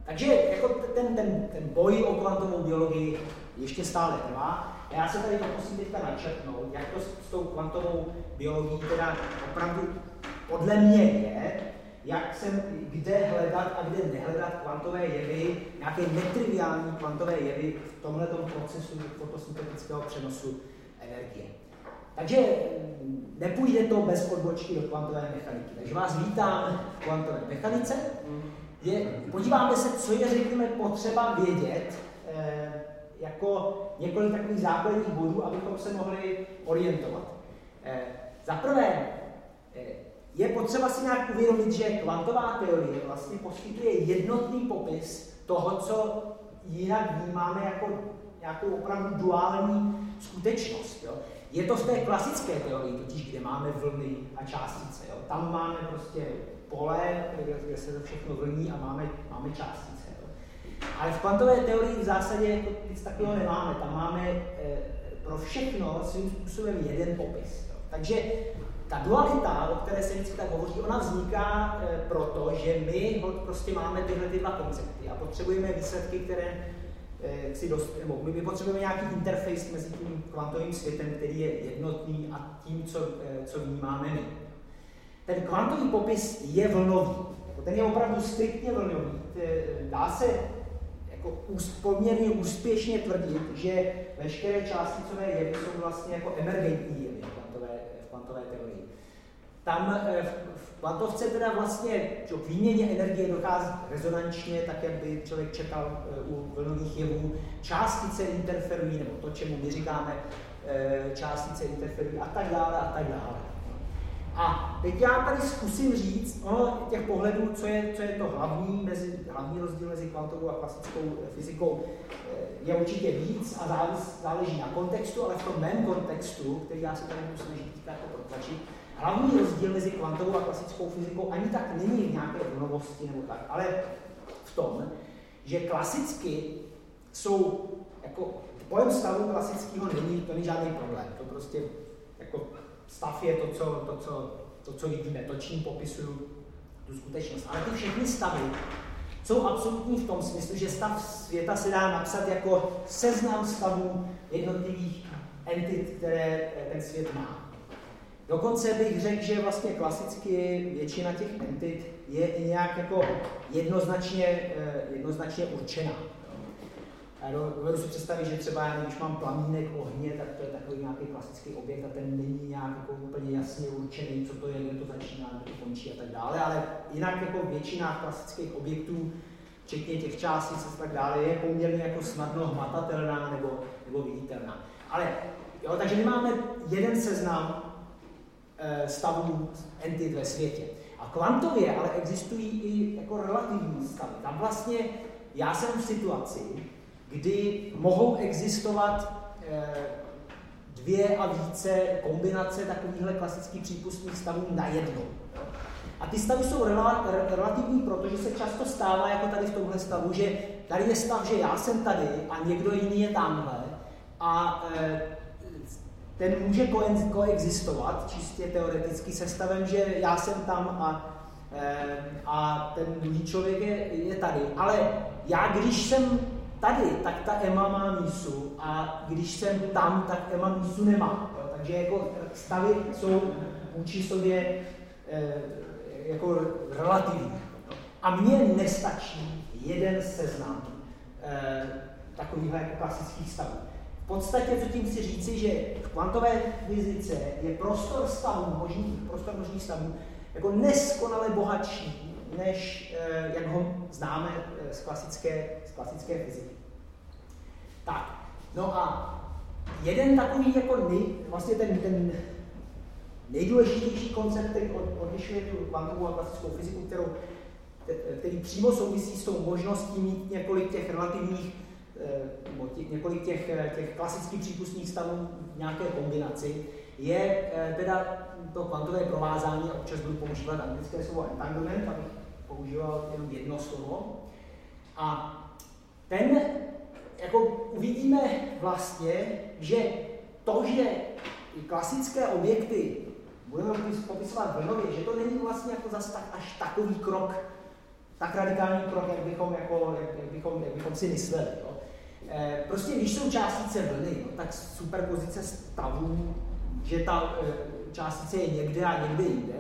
takže jako ten, ten, ten boj o kvantovou biologii ještě stále trvá. A já se tady pokusím teďka načrtnout, jak to s, s tou kvantovou biologií teda opravdu podle mě je, jak jsem, kde hledat a kde nehledat kvantové jevy, nějaké netriviální kvantové jevy v tomhle procesu fotosyntetického přenosu energie. Takže nepůjde to bez odbočky do kvantové mechaniky. Takže vás vítám v kvantové mechanice. Je, podíváme se, co je, řekněme, potřeba vědět, eh, jako několik takových základních bodů, abychom se mohli orientovat. Eh, za prvé, eh, je potřeba si nějak uvědomit, že kvantová teorie vlastně poskytuje jednotný popis toho, co jinak vnímáme jako nějakou opravdu duální skutečnost. Jo. Je to v té klasické teorii, totiž kde máme vlny a částice. Jo. Tam máme prostě pole, kde se to všechno vlní a máme, máme částice. Jo. Ale v kvantové teorii v zásadě to nic takového nemáme. Tam máme e, pro všechno svým způsobem jeden popis. Jo. Takže ta dualita, o které se vždycky tak hovoří, ona vzniká e, proto, že my prostě máme tyhle ty dva koncepty a potřebujeme výsledky, které e, si dost, nebo my, my potřebujeme nějaký interface mezi tím kvantovým světem, který je jednotný a tím, co, e, co vnímáme my. Ten kvantový popis je vlnový. Jako ten je opravdu striktně vlnový. Dá se jako poměrně úspěšně tvrdit, že veškeré částicové jevy jsou vlastně jako emergentní jevy. Tam eh, v kvantovce teda vlastně k výměně energie dochází rezonančně, tak jak by člověk čekal eh, u vlnových jevů. Částice interferují, nebo to, čemu my říkáme eh, částice interferují a tak dále a tak dále. A teď já tady zkusím říct, ono těch pohledů, co je, co je to hlavní, mezi, hlavní rozdíl mezi kvantovou a klasickou fyzikou, je určitě víc a záleží, na kontextu, ale v tom mém kontextu, který já se tady budu snažit teďka jako protlačit, hlavní rozdíl mezi kvantovou a klasickou fyzikou ani tak není v nějaké vlnovosti nebo tak, ale v tom, že klasicky jsou jako pojem stavu klasického není, to není žádný problém. To prostě jako stav je to, co, to, co, to, co vidíme, to, čím popisuju tu skutečnost. Ale ty všechny stavy jsou absolutní v tom smyslu, že stav světa se dá napsat jako seznam stavů jednotlivých entit, které ten svět má. Dokonce bych řekl, že vlastně klasicky většina těch entit je i nějak jako jednoznačně, eh, jednoznačně určená. Já dovedu si představit, že třeba když mám plamínek ohně, tak to je takový nějaký klasický objekt a ten není nějak jako úplně jasně určený, co to je, kde to začíná, kde to končí a tak dále, ale jinak jako většina klasických objektů, včetně těch částic a tak dále, je poměrně jako snadno hmatatelná nebo, nebo viditelná. Ale jo, takže my máme jeden seznam stavů entit ve světě. A kvantově ale existují i jako relativní stavy. Tam vlastně já jsem v situaci, kdy mohou existovat eh, dvě a více kombinace takovýchhle klasických přípustných stavů najednou. A ty stavy jsou relativní, protože se často stává, jako tady v tomhle stavu, že tady je stav, že já jsem tady a někdo jiný je tamhle. A eh, ten může koexistovat čistě teoreticky se stavem, že já jsem tam a, eh, a ten druhý člověk je, je tady. Ale já, když jsem tady, tak ta Emma má mísu a když jsem tam, tak Emma mísu nemá. Jo? Takže jako stavy jsou vůči sobě e, jako relativní. A mně nestačí jeden seznam e, takových jako klasických stavů. Podstatě, co tím chci říci, že v kvantové fyzice je prostor stavů, možný, prostor možných stavů, jako neskonale bohatší, než eh, jak ho známe eh, z klasické, z klasické fyziky. Tak, no a jeden takový jako nej, vlastně ten, ten nejdůležitější koncept, který odlišuje tu kvantovou a klasickou fyziku, kterou, který přímo souvisí s tou možností mít několik těch relativních, eh, několik těch, těch klasických přípustných stavů v nějaké kombinaci, je teda to kvantové provázání, občas budu používat anglické slovo entanglement, abych používal jenom jedno slovo. A ten, jako uvidíme vlastně, že to, že i klasické objekty budeme popisovat vlnově, že to není vlastně jako zase tak, až takový krok, tak radikální krok, jak bychom, jako, jak, jak bychom, jak bychom si mysleli. Jo. E, prostě když jsou částice vlny, no, tak superpozice stavů, že ta e, částice je někde a někde jinde,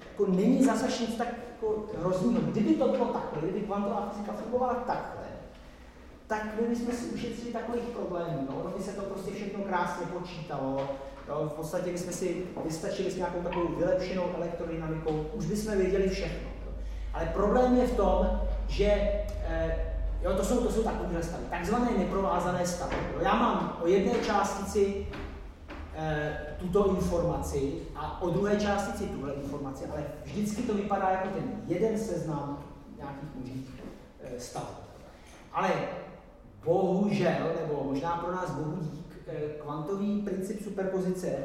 jako není zase nic tak jako hrozného. Kdyby to bylo takhle, kdyby kvantová fyzika fungovala takhle, tak my bychom si ušetřili takových problémů. No? Ono by se to prostě všechno krásně počítalo. Jo? V podstatě bychom si vystačili s nějakou takovou vylepšenou elektrodynamikou, už bychom věděli všechno. Ale problém je v tom, že eh, jo, to jsou, to jsou takové stavy, takzvané neprovázané stavy. Jo? Já mám o jedné částici eh, tuto informaci a o druhé částici tuhle informaci, ale vždycky to vypadá jako ten jeden seznam nějakých možných eh, stavů. Ale bohužel, nebo možná pro nás bohu dík, eh, kvantový princip superpozice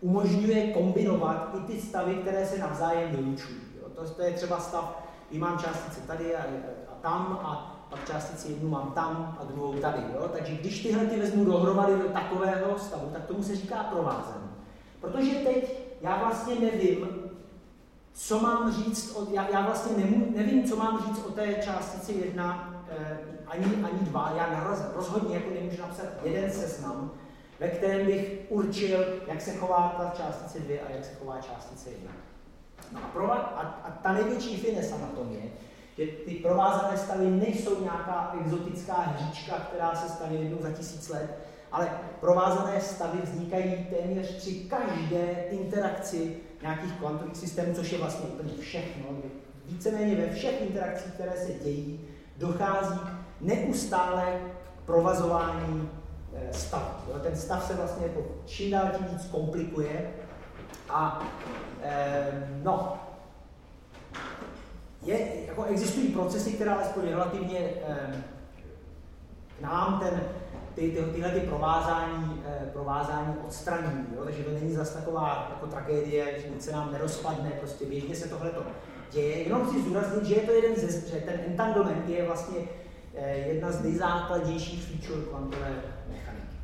umožňuje kombinovat i ty stavy, které se navzájem vylučují. To, to je třeba stav, kdy mám částice tady a, a tam a pak částici jednu mám tam a druhou tady. Jo? Takže když tyhle ty vezmu dohromady do takového stavu, tak tomu se říká provázaný. Protože teď já vlastně nevím, co mám říct, o, já, já vlastně nemů, nevím, co mám říct o té částici jedna eh, ani, ani dva. Já naraz, rozhodně jako nemůžu napsat jeden seznam, ve kterém bych určil, jak se chová ta částice 2 a jak se chová částice 1. No a, prova, a, a ta největší finesa na tom je, že ty provázané stavy nejsou nějaká exotická hříčka, která se stane jednou za tisíc let, ale provázané stavy vznikají téměř při každé interakci nějakých kvantových systémů, což je vlastně úplně všechno. Víceméně ve všech interakcích, které se dějí, dochází neustále k provazování eh, stavu. Ten stav se vlastně jako čím dál tím víc komplikuje a eh, no, je, jako existují procesy, které alespoň relativně eh, nám ten ty, ty, tyhle ty provázání, eh, provázání odstraní, jo? takže to není zase taková jako tragédie, že nic se nám nerozpadne, prostě běžně se tohle to děje. Jenom chci zdůraznit, že je to jeden ze, že ten entanglement je vlastně eh, jedna z nejzákladnějších feature kvantové mechaniky.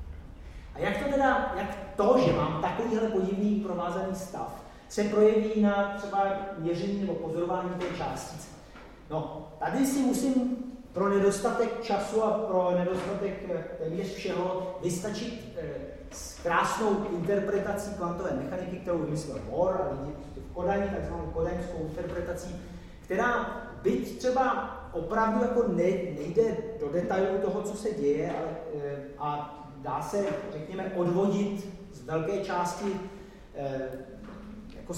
A jak to teda, jak to, že mám takovýhle podivný provázaný stav, se projeví na třeba měření nebo pozorování té částice? No, tady si musím pro nedostatek času a pro nedostatek eh, téměř všeho vystačit eh, s krásnou interpretací kvantové mechaniky, kterou vymyslel Bohr a lidi v Kodani, takzvanou kodaňskou interpretací, která byť třeba opravdu jako ne, nejde do detailů toho, co se děje, ale, eh, a dá se, řekněme, odvodit z velké části jako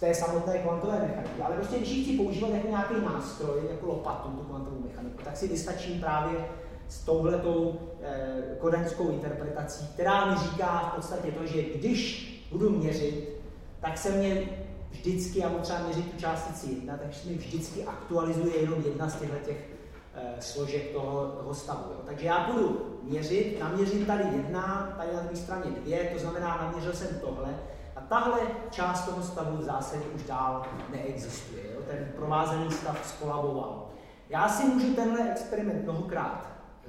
té samotné kvantové mechaniky. Ale prostě, když chci používat jako nějaký nástroj, jako lopatu, tu kvantovou mechaniku, tak si vystačím právě s touhletou eh, kodaňskou interpretací, která mi říká v podstatě to, že když budu měřit, tak se mě vždycky, já třeba měřit tu částici jedna, takže se mi vždycky aktualizuje jenom jedna z těchto těch eh, složek toho, toho stavu. Jo. Takže já budu měřit, naměřím tady jedna, tady na druhé straně dvě, to znamená, naměřil jsem tohle, tahle část toho stavu v zásadě už dál neexistuje. Jo? Ten provázený stav skolaboval. Já si můžu tenhle experiment mnohokrát e,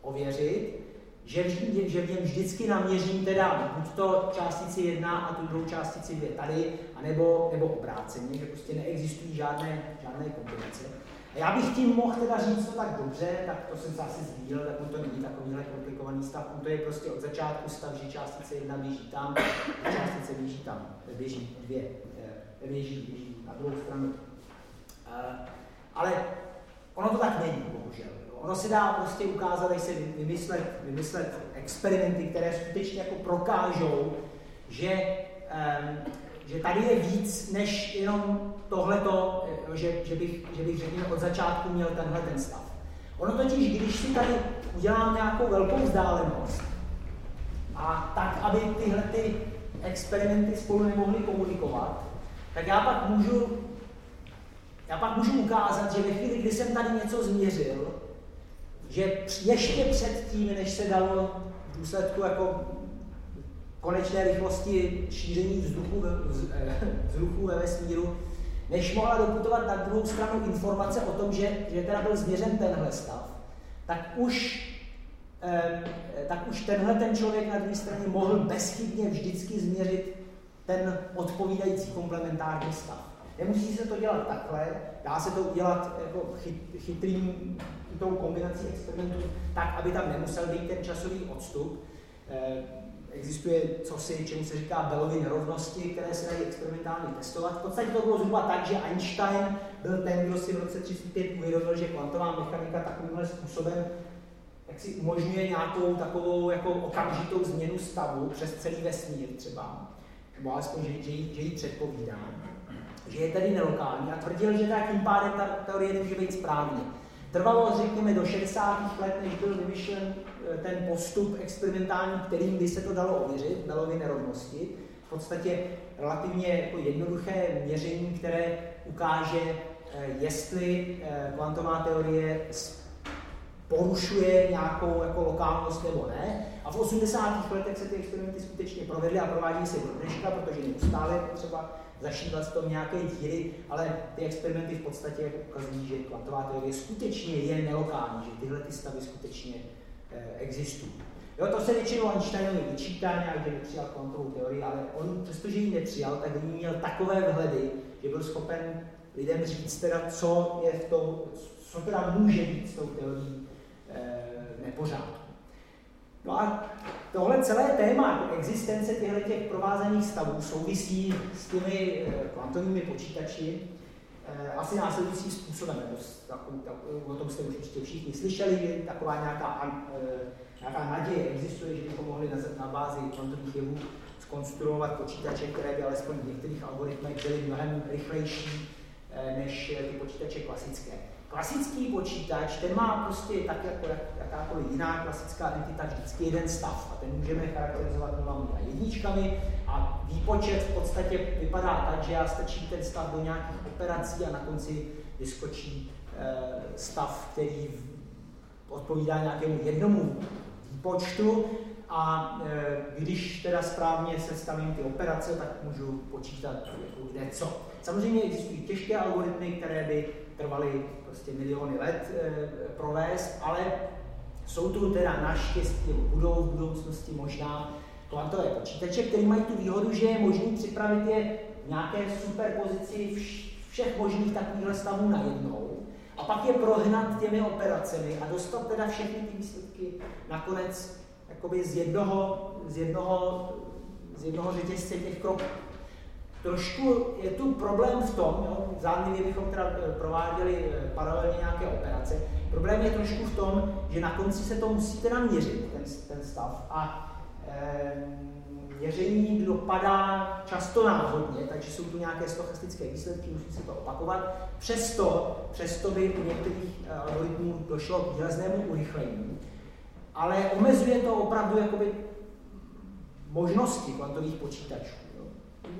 ověřit, že, v, že v něm vždycky naměřím teda buď to částici 1 a tu druhou částici 2 tady, anebo, nebo obráceně, že prostě neexistují žádné, žádné kombinace. A já bych tím mohl teda říct to tak dobře, tak to jsem se asi tak on to není takovýhle komplikovaný stav, on to je prostě od začátku stav, že částice jedna běží tam, částice běží tam, běží dvě, eh, běží, běží na druhou stranu. Eh, ale ono to tak není, bohužel. Ono se dá prostě ukázat, když se vymyslet, vymyslet experimenty, které skutečně jako prokážou, že, že tady je víc než jenom tohleto, eh, že, že, bych, že bych řekněme od začátku měl tenhle ten stav. Ono totiž, když si tady udělám nějakou velkou vzdálenost, a tak, aby tyhle ty experimenty spolu nemohly komunikovat, tak já pak můžu, já pak můžu ukázat, že ve chvíli, kdy jsem tady něco změřil, že ještě předtím, než se dalo v důsledku jako konečné rychlosti šíření vzduchu, eh, vzduchu ve vesmíru, než mohla doputovat na druhou stranu informace o tom, že, že teda byl změřen tenhle stav, tak už, eh, tak už tenhle ten člověk na druhé straně mohl bezchybně vždycky změřit ten odpovídající komplementární stav. Nemusí se to dělat takhle, dá se to udělat jako chyt, chytrým tou kombinací experimentů tak, aby tam nemusel být ten časový odstup. Eh, existuje cosi, čemu se říká Bellovy nerovnosti, které se dají experimentálně testovat. V podstatě to bylo zhruba tak, že Einstein byl ten, kdo si v roce 1935 uvědomil, že kvantová mechanika takovýmhle způsobem jak si umožňuje nějakou takovou jako okamžitou změnu stavu přes celý vesmír třeba, nebo alespoň, že, že, ji, že ji předpovídá, že je tedy nelokální a tvrdil, že tak tím pádem ta teorie nemůže být správně. Trvalo, řekněme, do 60. let, než byl vymyšlen ten postup experimentální, kterým by se to dalo ověřit, Bellovy nerovnosti. V podstatě relativně jako jednoduché měření, které ukáže, eh, jestli eh, kvantová teorie porušuje nějakou jako lokálnost nebo ne. A v 80. letech se ty experimenty skutečně provedly a provádí se do dneška, protože neustále je potřeba zašívat v tom nějaké díry, ale ty experimenty v podstatě ukazují, že kvantová teorie skutečně je nelokální, že tyhle ty stavy skutečně eh, existují. Jo, to se většinou Einsteinovi vyčítá, nějak, že nepřijal kvantovou teorii, ale on, přestože ji nepřijal, tak ní měl takové vhledy, že byl schopen lidem říct teda, co je v tom, co teda může být s tou teorií e, nepořádku. No a tohle celé téma existence těchto těch provázaných stavů souvisí s těmi eh, kvantovými počítači eh, asi následujícím způsobem. O tom jste už určitě všichni slyšeli, taková nějaká, eh, nějaká naděje existuje, že bychom mohli na, na bázi kvantových jevů skonstruovat počítače, které by alespoň v některých algoritmech byly mnohem rychlejší než ty počítače klasické. Klasický počítač, ten má prostě tak jako jakákoliv jiná klasická entita vždycky jeden stav a ten můžeme charakterizovat nulami a jedničkami a výpočet v podstatě vypadá tak, že já stačí ten stav do nějakých operací a na konci vyskočí e, stav, který odpovídá nějakému jednomu výpočtu a e, když teda správně se stavím ty operace, tak můžu počítat jako kde co. Samozřejmě existují těžké algoritmy, které by trvaly prostě miliony let e, provést, ale jsou tu teda naštěstí, budou v budoucnosti možná kvantové počítače, které mají tu výhodu, že je možné připravit je v nějaké superpozici všech možných takovýchhle stavů najednou a pak je prohnat těmi operacemi a dostat teda všechny ty výsledky nakonec jakoby z jednoho, z jednoho, z jednoho řetězce těch kroků. Trošku je tu problém v tom, jo, zádlivě bychom teda eh, prováděli eh, paralelně nějaké operace, problém je trošku v tom, že na konci se to musí teda měřit, ten, ten stav. A e, měření dopadá často náhodně, takže jsou tu nějaké stochastické výsledky, musí se to opakovat. Přesto, přesto by u některých algoritmů došlo k výraznému urychlení, ale omezuje to opravdu jakoby možnosti kvantových počítačů.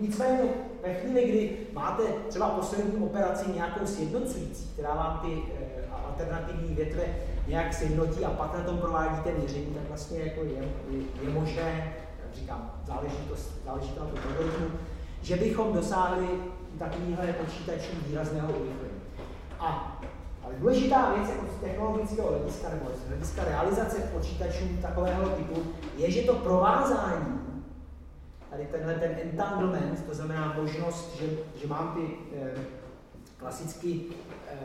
Nicméně ve chvíli, kdy máte třeba poslední operaci nějakou sjednocující, která vám ty e, alternativní větve nějak sjednotí a pak na tom provádíte měření, tak vlastně jako je, je, je možné, jak říkám, záleží to, záleží to na tom algoritmu, že bychom dosáhli takovýchhle počítačů výrazného urychlení. A ale důležitá věc jako z technologického hlediska nebo z hlediska realizace počítačů takového typu je, že to provázání tady tenhle ten entanglement, to znamená možnost, že, že mám ty eh, klasicky eh,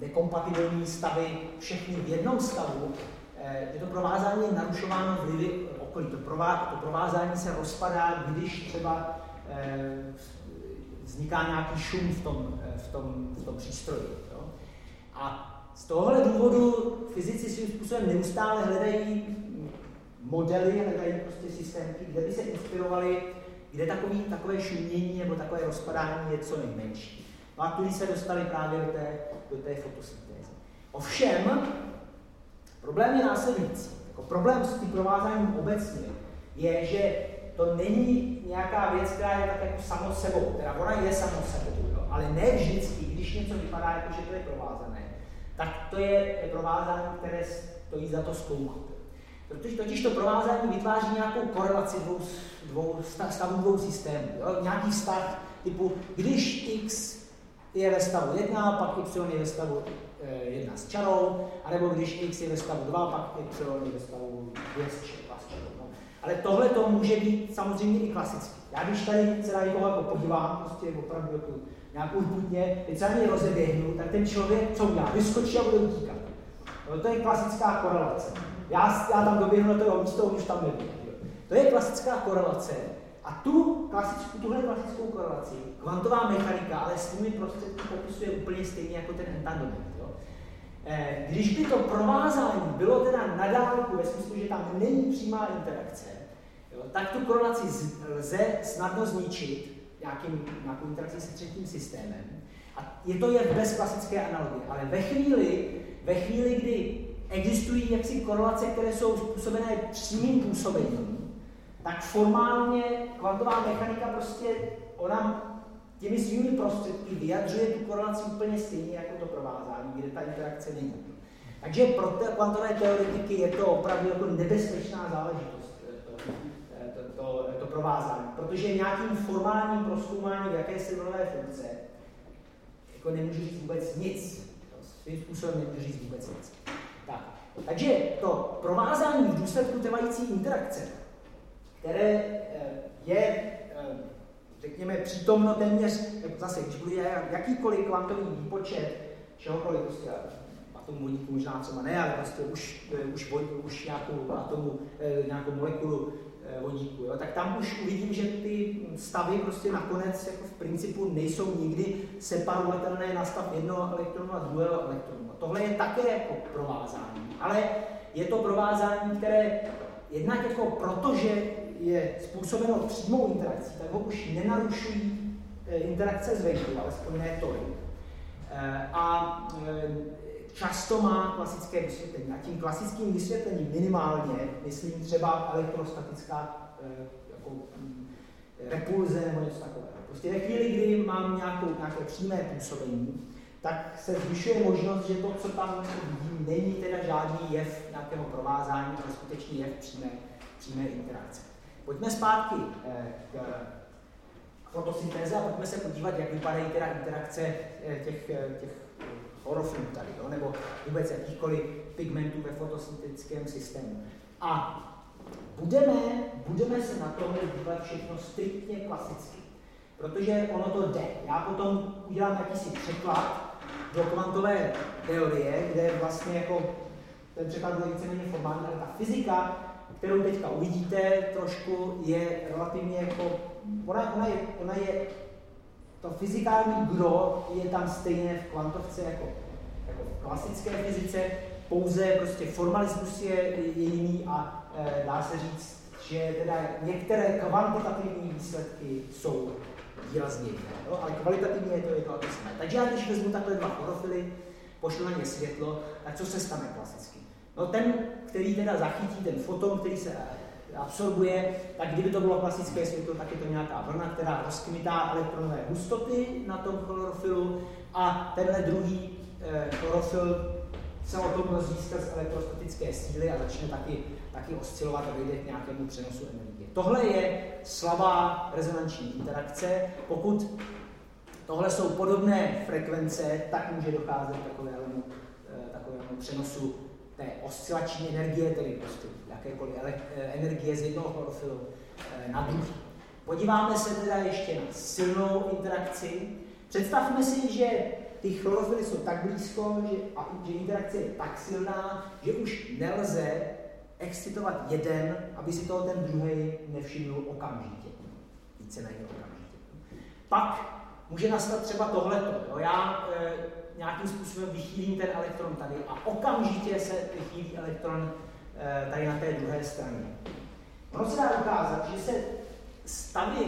nekompatibilní stavy všechny v jednom stavu, eh, je to provázání narušováno vlivy okolí. To, prová, to provázání se rozpadá, když třeba eh, vzniká nějaký šum v tom, eh, v tom, v tom přístroji. Jo? A z tohohle důvodu fyzici svým způsobem neustále hledají modely, hledají prostě systémky, kde by se inspirovali kde takový, takové šumění nebo takové rozpadání je co nejmenší. No a tudy se dostali právě do té, do té fotosyntézy. Ovšem, problém je následující. Jako problém s tím provázáním obecně je, že to není nějaká věc, která je tak jako samo sebou. Teda ona je samo sebou, jo? ale ne vždycky, když něco vypadá jako, že to je provázané, tak to je provázání, které stojí za to zkoumat. Protože totiž to provázání vytváří nějakou korelaci dvou, dvou stavů dvou systémů. Jo? Nějaký vztah typu, když x je ve stavu 1, pak y je ve stavu 1 e, s čarou, anebo když x je ve stavu 2, pak y je ve stavu 2 s čarou. No. Ale tohle to může být samozřejmě i klasicky. Já když tady se na někoho jako podívám, prostě opravdu jako nějakou hutně, teď se na rozeběhnu, tak ten člověk, co udělá, vyskočí a bude utíkat. No, to je klasická korelace. Já, já tam doběhnu na toho místo, už tam nebude. To je klasická korelace. A tu klasickou, tuhle klasickou korelaci kvantová mechanika, ale s těmi prostředky popisuje úplně stejně jako ten entanglement. Jo? Eh, když by to provázání bylo teda na dálku, ve smyslu, že tam není přímá interakce, jo, tak tu korelaci lze snadno zničit nějakým, nějakou interakcí se třetím systémem. A je to jen bez klasické analogie. Ale ve chvíli, ve chvíli, kdy existují jaksi korelace, které jsou způsobené přímým působením, tak formálně kvantová mechanika prostě, ona těmi svými prostředky vyjadřuje tu korelaci úplně stejně jako to provázání, kde ta interakce není. Takže pro te kvantové teoretiky je to opravdu jako nebezpečná záležitost, to, to, to, to provázání, protože nějakým formálním proskoumáním jakési nové funkce jako nemůžu říct vůbec nic. Svým způsobem nemůžu říct vůbec nic. Tak. Takže to provázání v důsledku trvající interakce, které eh, je, eh, řekněme, přítomno téměř, zase, když bude jakýkoliv kvantový výpočet, čehokoliv, prostě atomu vodíku možná třeba ne, ale prostě už, eh, už, už nějakou atomu, nějakou molekulu vodíku, jo, tak tam už uvidím, že ty stavy prostě nakonec jako v principu nejsou nikdy separovatelné na stav jednoho elektronu a druhého elektronu. Tohle je také jako provázání, ale je to provázání, které jednak jako protože je způsobeno přímou interakcí, tak ho už nenarušují eh, interakce zvenku, alespoň ne tolik. Eh, a eh, často má klasické vysvětlení. A tím klasickým vysvětlením minimálně, myslím třeba elektrostatická jako, mm, repulze nebo něco takového. Prostě ve chvíli, kdy mám nějakou, nějaké přímé působení, tak se zvyšuje možnost, že to, co tam vidím, není teda žádný jev nějakého provázání, ale skutečně jev přímé, přímé interakce. Pojďme zpátky eh, k fotosyntéze a pojďme se podívat, jak vypadají teda interakce eh, těch, eh, těch chlorofilů tady, jo, nebo vůbec jakýchkoliv pigmentů ve fotosyntetickém systému. A budeme, budeme se na tohle dívat všechno striktně klasicky, protože ono to jde. Já potom udělám jakýsi překlad do kvantové teorie, kde vlastně jako ten překlad bude víceméně formální, ale ta fyzika, kterou teďka uvidíte trošku, je relativně jako, ona, ona, je, ona je, to fyzikální gro je tam stejné v kvantovce jako, jako v klasické fyzice, pouze prostě formalismus je, je jiný a e, dá se říct, že teda některé kvantitativní výsledky jsou výrazně jiné, no, ale kvalitativně je to jedno a to samé. Takže já když vezmu takhle dva chlorofily, pošlu na ně světlo, tak co se stane klasicky? No ten, který teda zachytí ten foton, který se absorbuje, tak kdyby to bylo klasické světlo, tak je to nějaká vlna, která rozkmitá elektronové hustoty na tom chlorofilu a tenhle druhý e, chlorofil se o tom rozvíjí skrz elektrostatické síly a začne taky, taky oscilovat a dojde k nějakému přenosu energie. Tohle je slabá rezonanční interakce. Pokud tohle jsou podobné frekvence, tak může docházet k takovému, eh, takovému přenosu té oscilační energie, tedy prostě jakékoliv eh, energie z jednoho chlorofilu eh, na druhý. Podíváme se teda ještě na silnou interakci. Představme si, že ty chlorofily jsou tak blízko, že, a, že interakce je tak silná, že už nelze excitovat jeden, aby si toho ten druhý nevšiml okamžitě. Více méně okamžitě. Pak může nastat třeba tohleto. Já e, nějakým způsobem vychýlím ten elektron tady a okamžitě se vychýlí elektron e, tady na té druhé straně. Ono se dá ukázat, že se stavy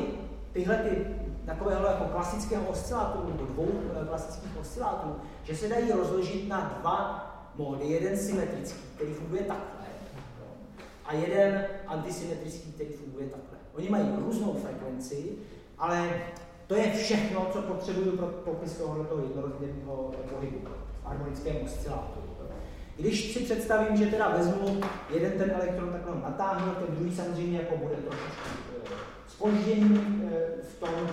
tyhle ty takového jako klasického oscilátoru, nebo dvou eh, klasických oscilátorů, že se dají rozložit na dva módy. Jeden symetrický, který funguje takhle, a jeden antisymetrický, který funguje takhle. Oni mají různou frekvenci, ale to je všechno, co potřebuju pro popis tohoto jednorozměrného pohybu v harmonickém oscilátoru. Když si představím, že teda vezmu jeden ten elektron takhle natáhnu, ten druhý samozřejmě jako bude trošičku spoždění eh, eh, v tom,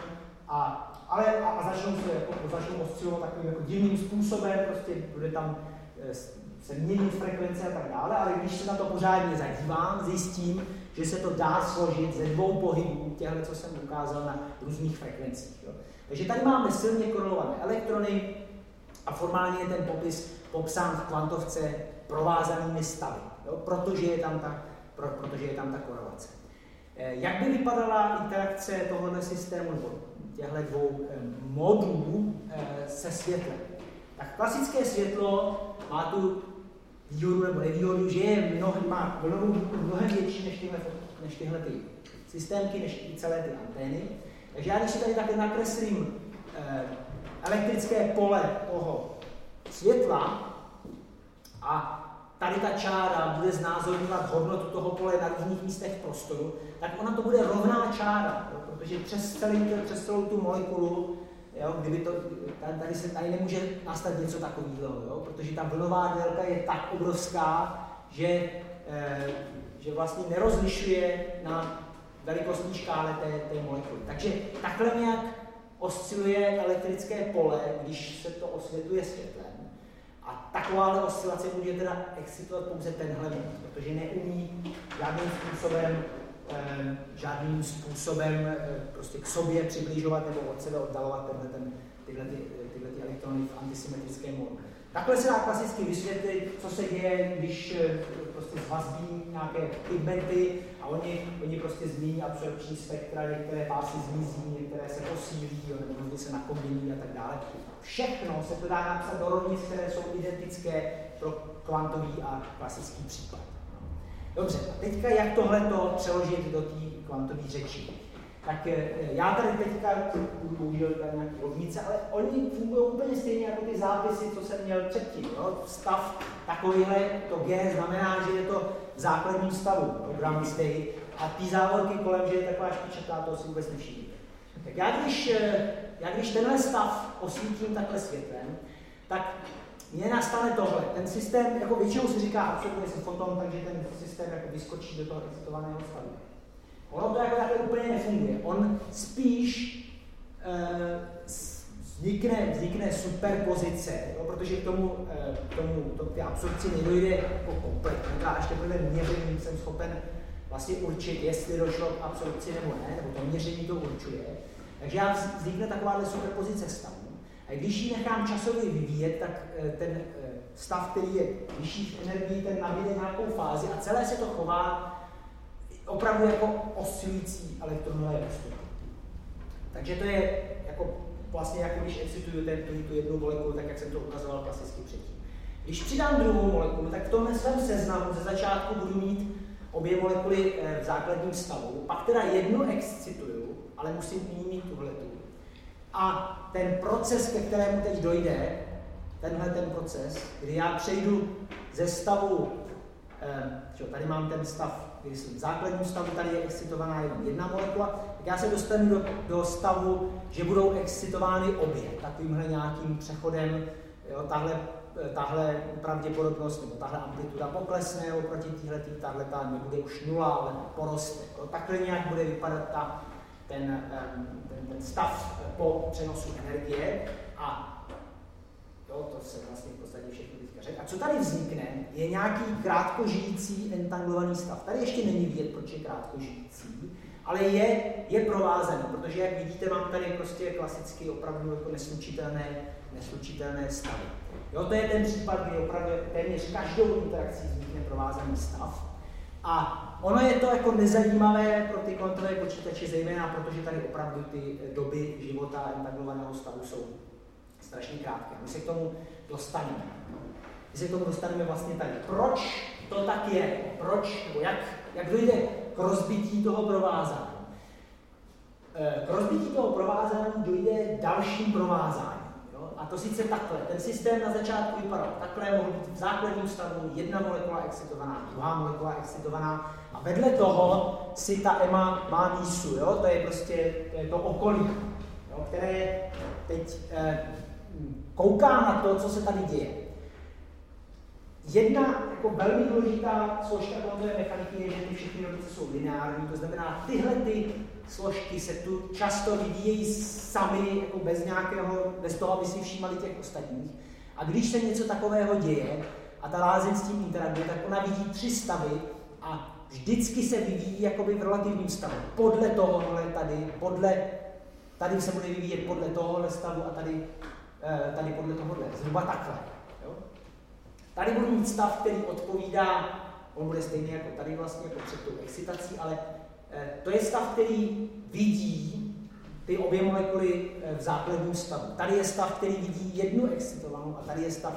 a, ale a, a začnou se jako, začnou oscilovat takovým jako divným způsobem, prostě bude tam eh, se mění frekvence a tak dále, ale když se na to pořádně zadívám, zjistím, že se to dá složit ze dvou pohybů, těchto, co jsem ukázal na různých frekvencích. Jo. Takže tady máme silně korelované elektrony a formálně je ten popis popsán v kvantovce provázanými stavy, jo, protože, je tam ta, pro, protože je tam ta korelace. Eh, jak by vypadala interakce tohoto systému nebo těchto dvou eh, modů eh, se světlem? Tak klasické světlo má tu výhodu nebo nevýhodu, že je mnohem, má vlnovou mnohem větší než tyhle, než tyhle ty systémky, než ty celé ty antény. Takže já když si tady také nakreslím eh, elektrické pole toho světla a tady ta čára bude znázorňovat hodnotu toho pole na různých místech v prostoru, tak ona to bude rovná čára, protože přes, celý, přes celou tu molekulu Jo, kdyby to, tady, se, tady nemůže nastat něco takového, jo, protože ta vlnová délka je tak obrovská, že, e, že vlastně nerozlišuje na velikostní škále té, té molekuly. Takže takhle nějak osciluje elektrické pole, když se to osvětluje světlem. A takováhle oscilace může teda excitovat pouze tenhle mod, protože neumí žádným způsobem žádným způsobem eh, prostě k sobě přibližovat nebo od sebe oddalovat tenhle, ten, tyhle, ty, tyhle ty elektrony v antisymetrickém módu. Takhle se dá klasicky vysvětlit, co se děje, když eh, prostě zvazbí nějaké pigmenty a oni, oni prostě změní absorpční spektra, některé pásy zmizí, některé se posílí, nebo mnohdy se nakombínují a tak dále. Všechno se to dá napsat do rovnic, které jsou identické pro kvantový a klasický případ. Dobře, a teďka jak tohle to přeložit do té kvantové řeči? Tak eh, já tady teďka budu použil tady nějaké rovnice, ale oni fungují úplně stejně jako ty zápisy, co jsem měl předtím. Jo? Stav takovýhle, to G znamená, že je to v základním stavu, program state, a ty závorky kolem, že je taková špičatá, to si vůbec nevšimněte. Tak já když, eh, já když tenhle stav osvítím takhle světlem, tak mně nastane tohle. Ten systém, jako většinou se říká, absorbuje se foton, takže ten systém jako vyskočí do toho excitovaného stavu. Ono to jako takhle úplně nefunguje. On spíš uh, vznikne, vznikne superpozice, jo, protože k tomu, uh, k tomu to, ty absorpci nedojde jako kompletně. A ještě podle měření jsem schopen vlastně určit, jestli došlo k absorpci nebo ne, nebo to měření to určuje. Takže já vznikne takováhle superpozice stavu. A když ji nechám časově vyvíjet, tak eh, ten eh, stav, který je vyšší v energii, ten nabíde nějakou fázi a celé se to chová opravdu jako oscilující elektronové postupy. Takže to je jako vlastně jako když excituju ten, tu, tu jednu molekulu, tak jak jsem to ukazoval klasicky předtím. Když přidám druhou molekulu, tak v tom svém seznamu ze začátku budu mít obě molekuly eh, v základním stavu, pak teda jednu excituju, ale musím ní mít tuhletu. A ten proces, ke kterému teď dojde, tenhle ten proces, kdy já přejdu ze stavu, eh, čo, tady mám ten stav, kdy jsem v základním stavu, tady je excitovaná jenom jedna molekula, tak já se dostanu do, do stavu, že budou excitovány obě, takovýmhle nějakým přechodem, jo, tahle, tahle pravděpodobnost nebo tahle amplituda poklesne oproti téhle, tahle ta nebude už nula, ale poroste. Jo, takhle nějak bude vypadat ta, ten, ten, stav po přenosu energie a jo, to se vlastně v podstatě všechno teďka řekl. A co tady vznikne, je nějaký krátkožijící entanglovaný stav. Tady ještě není vidět, proč je krátkožijící, ale je, je provázaný, protože jak vidíte, mám tady prostě klasicky opravdu jako neslučitelné, neslučitelné stavy. Jo, to je ten případ, kdy opravdu téměř každou interakcí vznikne provázaný stav. A ono je to jako nezajímavé pro ty kvantové počítače, zejména protože tady opravdu ty doby života entaglovaného stavu jsou strašně krátké. My se k tomu dostaneme. My se k tomu dostaneme vlastně tady. Proč to tak je? Proč, nebo jak, jak dojde k rozbití toho provázání? k rozbití toho provázání dojde dalším provázání. To sice takhle. Ten systém na začátku vypadal takhle, mohl být v základním stavu jedna molekula excitovaná, druhá molekula excitovaná a vedle toho si ta EMA má mísu. Jo? To je prostě to, je to okolí, jo? které teď eh, kouká na to, co se tady děje. Jedna jako velmi důležitá složka kvantové mechaniky je, že ty všechny rovnice jsou lineární, to znamená, tyhle ty složky se tu často vyvíjejí sami, jako bez nějakého, bez toho, aby si všímali těch ostatních. A když se něco takového děje a ta lázeň s tím interaguje, tak ona vidí tři stavy a vždycky se vyvíjí jakoby v relativním stavu. Podle tohohle tady, podle, tady se bude vyvíjet podle tohohle stavu a tady, eh, tady podle tohohle. Zhruba takhle. Jo? Tady budu mít stav, který odpovídá, on bude stejný jako tady vlastně, jako před tou excitací, ale to je stav, který vidí ty obě molekuly eh, v základním stavu. Tady je stav, který vidí jednu excitovanou a tady je stav,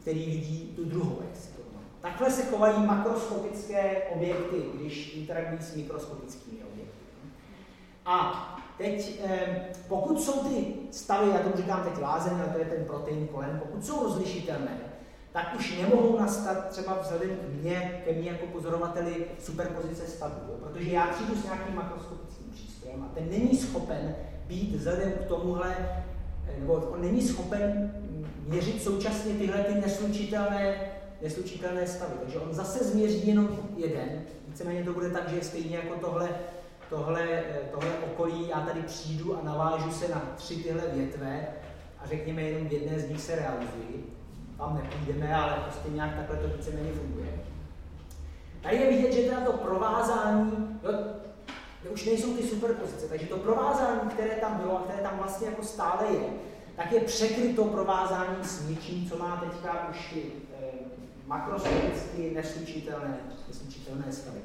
který vidí tu druhou excitovanou. Takhle se chovají makroskopické objekty, když interagují s mikroskopickými objekty. A teď, eh, pokud jsou ty stavy, já tomu říkám teď lázeň, ale to je ten protein kolem, pokud jsou rozlišitelné, tak už nemohou nastat třeba vzhledem k mně, ke mně jako pozorovateli superpozice stavů. Protože já přijdu s nějakým makroskopickým přístrojem a ten není schopen být vzhledem k tomuhle, eh, nebo on není schopen měřit současně tyhle ty neslučitelné, neslučitelné stavy. Takže on zase změří jenom jeden. Víceméně to bude tak, že stejně jako tohle, tohle, eh, tohle okolí, já tady přijdu a navážu se na tři tyhle větve a řekněme jenom v jedné z nich se realizuji tam nepůjdeme, ale prostě nějak takhle to víceméně funguje. Tady je vidět, že teda to provázání, jo, už nejsou ty superpozice, takže to provázání, které tam bylo a které tam vlastně jako stále je, tak je překryto provázáním s něčím, co má teďka už ty eh, makroskopicky neslučitelné, neslučitelné stavy.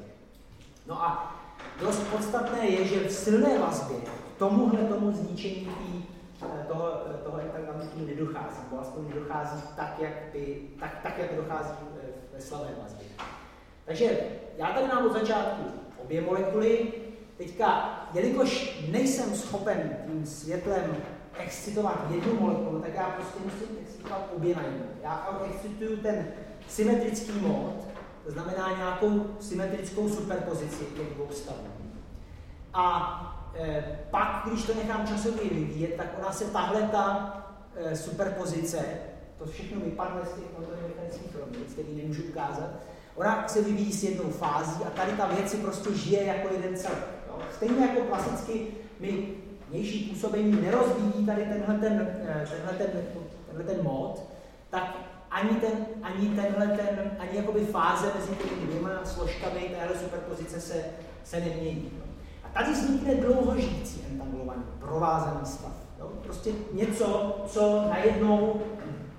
No a dost podstatné je, že v silné vazbě tomuhle tomu zničení toho, toho entanglementu nedochází, nebo aspoň nedochází tak, jak, by, tak, tak, jak dochází ve slabé vazbě. Takže já tady mám od začátku obě molekuly. Teďka, jelikož nejsem schopen tím světlem excitovat jednu molekulu, tak já prostě musím excitovat obě na jednu. Já excituju ten symetrický mód, to znamená nějakou symetrickou superpozici těch dvou stavů. A Eh, pak, když to nechám časově vyvíjet, tak ona se tahle ta eh, superpozice, to všechno vypadne z těch mechanických rovnic, který nemůžu ukázat, ona se vyvíjí s jednou fází a tady ta věc si prostě žije jako jeden celek. Stejně jako klasicky my vnější působení nerozvíjí tady tenhle ten, eh, tenhle ten, tenhle ten mod, tak ani, ten, ani tenhle ten, ani jakoby fáze mezi těmi dvěma složkami téhle superpozice se, se nemění. Tady vznikne dlouhožijící entaglovaný, provázaný stav. Jo? Prostě něco, co najednou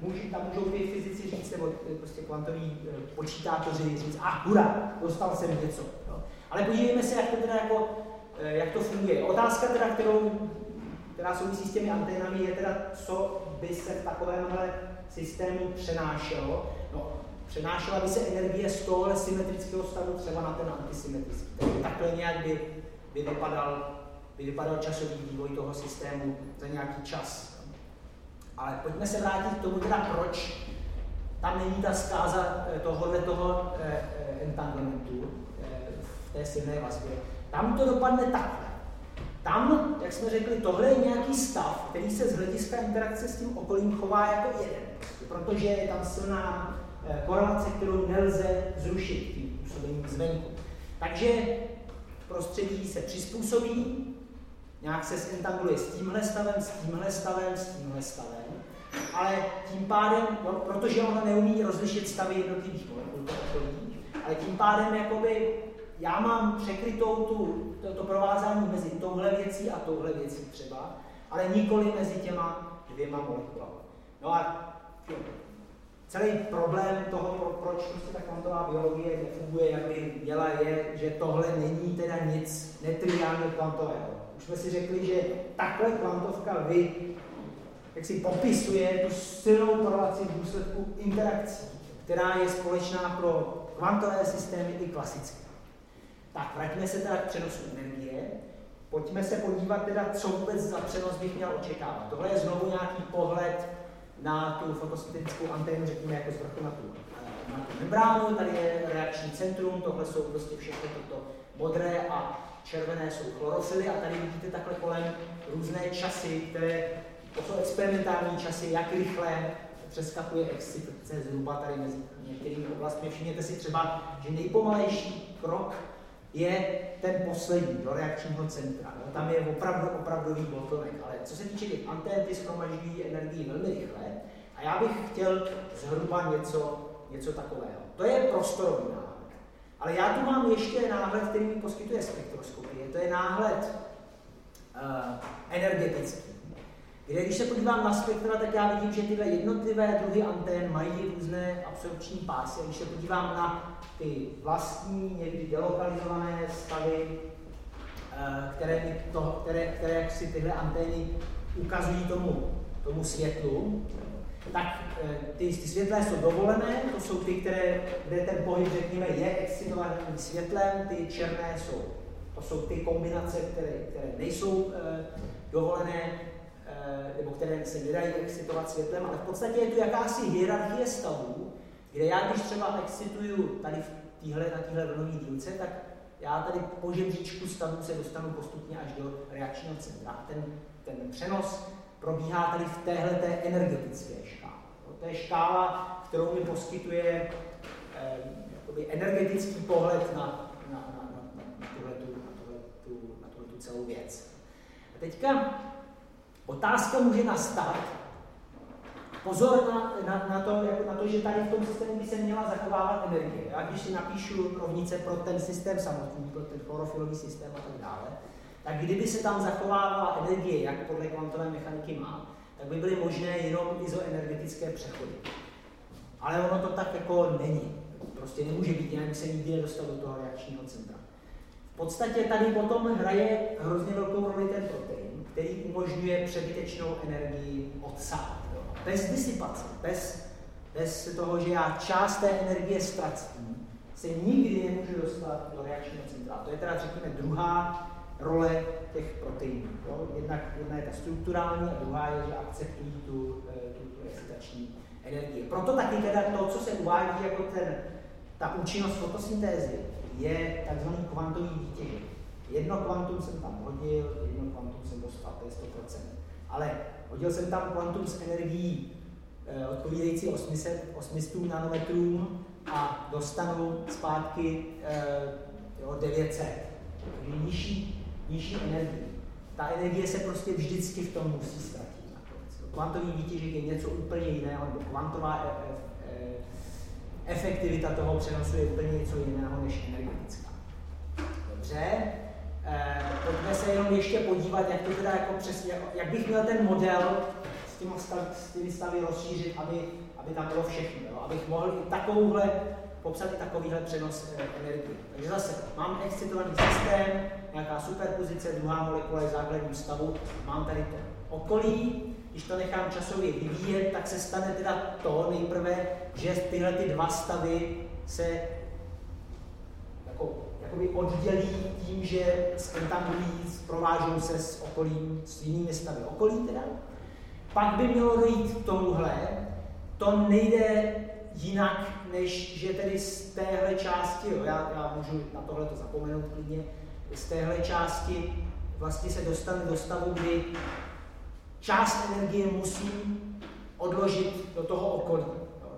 může, tam můžou ty fyzici říct, nebo prostě kvantoví eh, počítátoři říct, a ah, hurá, dostal jsem něco. Jo? Ale podívejme se, jak to teda jako, eh, jak to funguje. Otázka teda, kterou, která souvisí s těmi anténami, je teda, co by se v takovémhle systému přenášelo. No, přenášela by se energie z tohohle symetrického stavu třeba na ten antisymetrický. Takhle nějak by by vypadal, by vypadal časový vývoj toho systému za nějaký čas. Ale pojďme se vrátit k tomu, teda proč tam není ta zkáza eh, tohohle toho eh, eh, entanglementu v té silné vazbě. Tam to dopadne takhle. Tam, jak jsme řekli, tohle je nějaký stav, který se z hlediska interakce s tím okolím chová jako jeden. Protože je tam silná korelace, kterou nelze zrušit tím působením zvenku. Takže prostředí se přizpůsobí, nějak se zentanguluje s tímhle stavem, s tímhle stavem, s tímhle stavem, ale tím pádem, protože ono neumí rozlišit stavy jednotlivých molekul, ale tím pádem jakoby já mám překrytou tu, to, to provázání mezi touhle věcí a touhle věcí třeba, ale nikoli mezi těma dvěma molekulami. No a Celý problém toho, proč prostě ta kvantová biologie nefunguje, jak by měla, je, že tohle není teda nic netriviálně kvantového. Už jsme si řekli, že takhle kvantovka vy, jak si popisuje tu silnou korelaci v důsledku interakcí, která je společná pro kvantové systémy i klasické. Tak, vraťme se teda k přenosu energie. pojďme se podívat teda, co vůbec za přenos bych měl očekávat. Tohle je znovu nějaký pohled na tu fotosyntetickou anténu, řekněme jako z vrchu na tu, eh, na tu membránu, tady je reakční centrum, tohle jsou prostě všechno toto modré a červené jsou chlorofily a tady vidíte takhle kolem různé časy, které to jsou experimentální časy, jak rychle přeskakuje excitace zhruba tady mezi některými oblastmi. Všimněte si třeba, že nejpomalejší krok je ten poslední do reakčního centra. No, tam je opravdu opravdový bottleneck. Ale co se týče těch antén, ty schromažďují energii velmi rychle. A já bych chtěl zhruba něco, něco takového. To je prostorový náhled. Ale já tu mám ještě náhled, který mi poskytuje spektroskopie. To je náhled uh, energetický. Kde když se podívám na spektra, tak já vidím, že tyhle jednotlivé druhy antén mají různé absorpční pásy. A když se podívám na ty vlastní, někdy delokalizované stavy, eh, které, to, které, které si tyhle antény ukazují tomu, tomu světlu, tak eh, ty, ty světlé jsou dovolené, to jsou ty, které, kde ten pohyb, řekněme, je excitovaný světlem, ty černé jsou, to jsou ty kombinace, které, které nejsou e, dovolené, nebo které se nedají excitovat světlem, ale v podstatě je tu jakási hierarchie stavů, kde já, když třeba excituju tady v týhle, na téhle vlnové dílce, tak já tady po žebříčku stavu se dostanu postupně až do reakčního centra. Ten, ten přenos probíhá tady v téhle té energetické škále. To je škála, kterou mi poskytuje eh, energetický pohled na, na, na, na, na, na, tuhletu, na, tuhletu, na tuhletu celou věc. A teďka otázka může nastat, pozor na, na, na, to, jako na to, že tady v tom systému by se měla zachovávat energie. Já když si napíšu rovnice pro ten systém samotný, pro ten chlorofilový systém a tak dále, tak kdyby se tam zachovávala energie, jak podle kvantové mechaniky má, tak by byly možné jenom izoenergetické přechody. Ale ono to tak jako není. Prostě nemůže být, jinak se nikdy nedostal do toho reakčního centra. V podstatě tady potom hraje hrozně velkou roli ten protein, který umožňuje přebytečnou energii odsát bez disipace, bez, bez toho, že já část té energie ztracím, se nikdy nemůžu dostat do reakčního centra. To je teda, řekněme, druhá role těch proteinů. Jo? Jednak jedna je ta strukturální a druhá je, že akceptují tu, eh, tu, tu excitační energii. Proto taky teda to, co se uvádí jako ten, ta účinnost fotosyntézy, je takzvaný kvantový výtěžek. Jedno kvantum jsem tam hodil, jedno kvantum jsem dostal, to je 100%. Ale Hodil jsem tam kvantum s energií eh, odpovídající 800, 800 nanometrům a dostanu zpátky eh, jo, 900. Takže nižší, nižší energie. Ta energie se prostě vždycky v tom musí ztratit. Kvantový výtěžek je něco úplně jiného, nebo kvantová e, e, efektivita toho přenosu je úplně něco jiného než energetická. Dobře, pojďme se jenom ještě podívat, jak to teda jako přesně, jak bych měl ten model s těmi, stav, stavy rozšířit, aby, aby tam bylo všechno, jo? abych mohl i takovouhle, popsat i takovýhle přenos eh, energie. Takže zase mám excitovaný systém, nějaká superpozice, druhá molekula je v základním stavu, mám tady to okolí, když to nechám časově vyvíjet, tak se stane teda to nejprve, že tyhle ty dva stavy se jako jakoby oddělí tím, že skentambují, provážou se s okolím, s jinými stavy okolí teda. Pak by mělo dojít k tomuhle, to nejde jinak, než že tedy z téhle části, jo, já, já můžu na tohle to zapomenout klidně, z téhle části vlastně se dostane do stavu, kdy část energie musí odložit do toho okolí,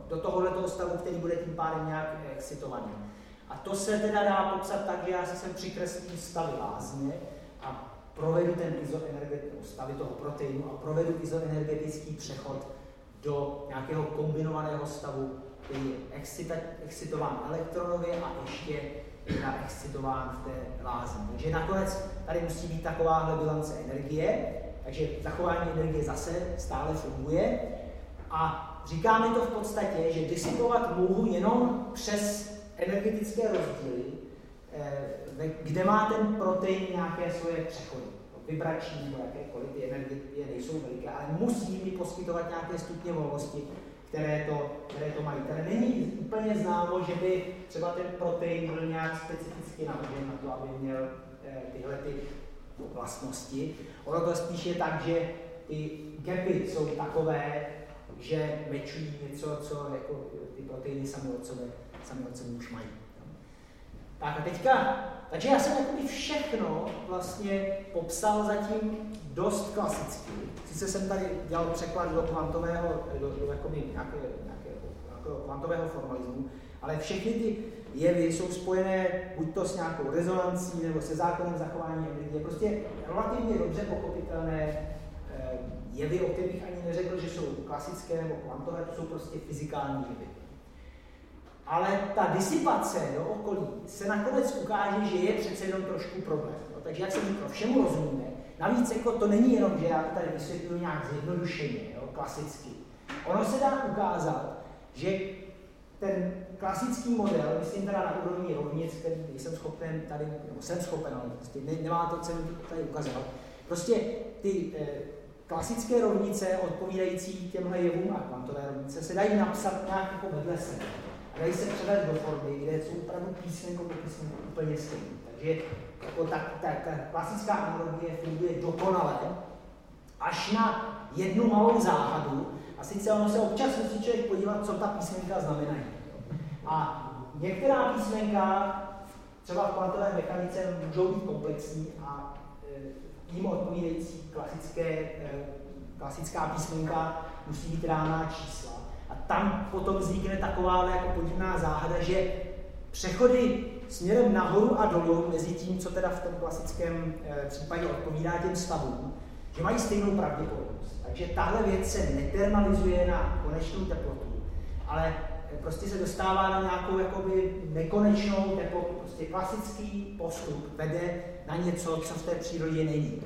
do tohohle stavu, který bude tím pádem nějak excitovaný. A to se teda dá popsat tak, že já si sem přikreslím stavy lázně a provedu ten izoenergetický stavy toho proteinu a provedu izoenergetický přechod do nějakého kombinovaného stavu, který je excita, excitován elektronově a ještě je excitován v té lázni. Takže nakonec tady musí být takováhle bilance energie, takže zachování energie zase stále funguje a říká mi to v podstatě, že disipovat mohu jenom přes energetické rozdíly, eh, kde má ten protein nějaké svoje přechody, vibrační nebo jakékoliv, ty energie nejsou veliké, ale musí mi poskytovat nějaké stupně volnosti, které to, které to mají. Tady není úplně známo, že by třeba ten protein byl nějak specificky navržen na to, aby měl eh, tyhle ty vlastnosti. Ono to spíš je tak, že ty gapy jsou takové, že mečují něco, co jako ty proteiny sami od sebe, sami od sebe už mají. Tak a teďka, takže já jsem jakoby všechno vlastně popsal zatím dost klasicky. Sice jsem tady dělal překlad do kvantového, do, do jakoby nějaké, nějaké, nějakého kvantového formalismu, ale všechny ty jevy jsou spojené buď to s nějakou rezonancí nebo se zákonem zachování energie. Prostě relativně dobře pochopitelné eh, jevy, o kterých ani neřekl, že jsou klasické nebo kvantové, to jsou prostě fyzikální jevy. Ale ta disipace do okolí se nakonec ukáže, že je přece jenom trošku problém. No, takže jak jsem říkal, všemu rozumíme. Navíc jako to není jenom, že já tady vysvětluji nějak zjednodušeně, jo, klasicky. Ono se dá ukázat, že ten klasický model, myslím teda na úrovni rovnic, který jsem schopen tady, nebo jsem schopen, ale prostě ne, nemá to cenu tady ukazovat. Prostě ty eh, klasické rovnice odpovídající těmhle jevům a kvantové rovnice se dají napsat nějak jako vedle sebe. Dají se převést do formy, kde jsou opravdu písmenko po písmenko úplně stejné. Takže jako ta, ta, ta klasická analogie funguje dokonale, až na jednu malou záhadu, a sice ono se občas musí člověk podívat, co ta písmenka znamenají. A některá písmenka, třeba v kvantové mechanice, můžou být komplexní a e, jim odpovídající klasické, e, klasická písmenka musí být ráná čísla. Tam potom vznikne taková jako podivná záhada, že přechody směrem nahoru a dolů mezi tím, co teda v tom klasickém e, případě odpovídá těm stavům, že mají stejnou pravděpodobnost. Takže tahle věc se netermalizuje na konečnou teplotu, ale prostě se dostává na nějakou jakoby nekonečnou teplotu. Prostě klasický postup vede na něco, co v té přírodě není.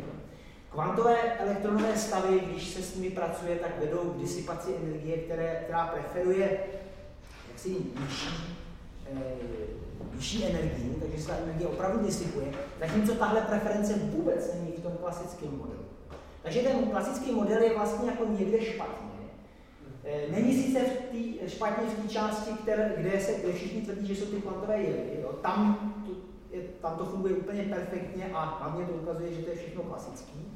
Kvantové elektronové stavy, když se s nimi pracuje, tak vedou k disipaci energie, které, která preferuje jaksi nižší, eh, nižší energii, takže se ta energie opravdu disipuje, zatímco tahle preference vůbec není v tom klasickém modelu. Takže ten klasický model je vlastně jako někde špatný. Eh, není sice v tý, špatně v té části, které, kde, se, kde všichni tvrdí, že jsou ty kvantové jevy. Jo. Tam, to, je, tam to funguje úplně perfektně a hlavně to ukazuje, že to je všechno klasický.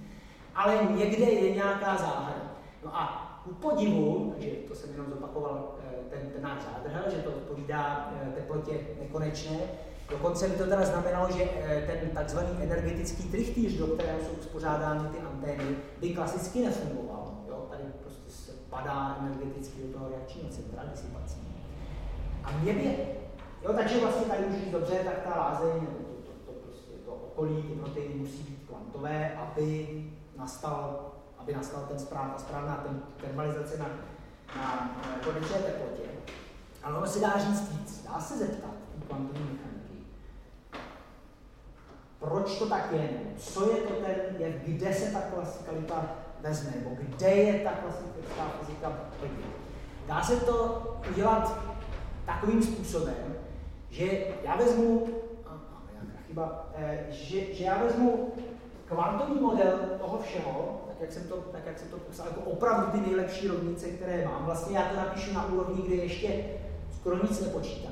Ale někde je nějaká záhada. No a u podivu, takže to jsem jenom zopakoval eh, ten, ten náš zádrhel, že to odpovídá eh, teplotě nekonečné, Dokonce by to teda znamenalo, že ten takzvaný energetický trichtýř, do kterého jsou uspořádány ty antény, by klasicky nefungoval padá energeticky do toho reakčního centra disipací. A mě by, jo, takže vlastně tady už dobře, tak ta lázeň, to, to, to, prostě to okolí, ty proteiny musí být kvantové, aby nastal, aby nastal ten správ, správná termalizace na, na konečné teplotě. Ale ono se dá říct víc. Dá se zeptat kvantovní mechaniky, proč to tak je, co je to ten jak kde se ta klasikalita vezme, nebo kde je ta klasická fyzika hodně. Dá se to udělat takovým způsobem, že já vezmu, chyba, eh, že, že já vezmu kvantový model toho všeho, tak jak jsem to, tak jak jsem to popsal, jako opravdu ty nejlepší rovnice, které mám. Vlastně já to napíšu na úrovni, kde ještě skoro nic nepočítám.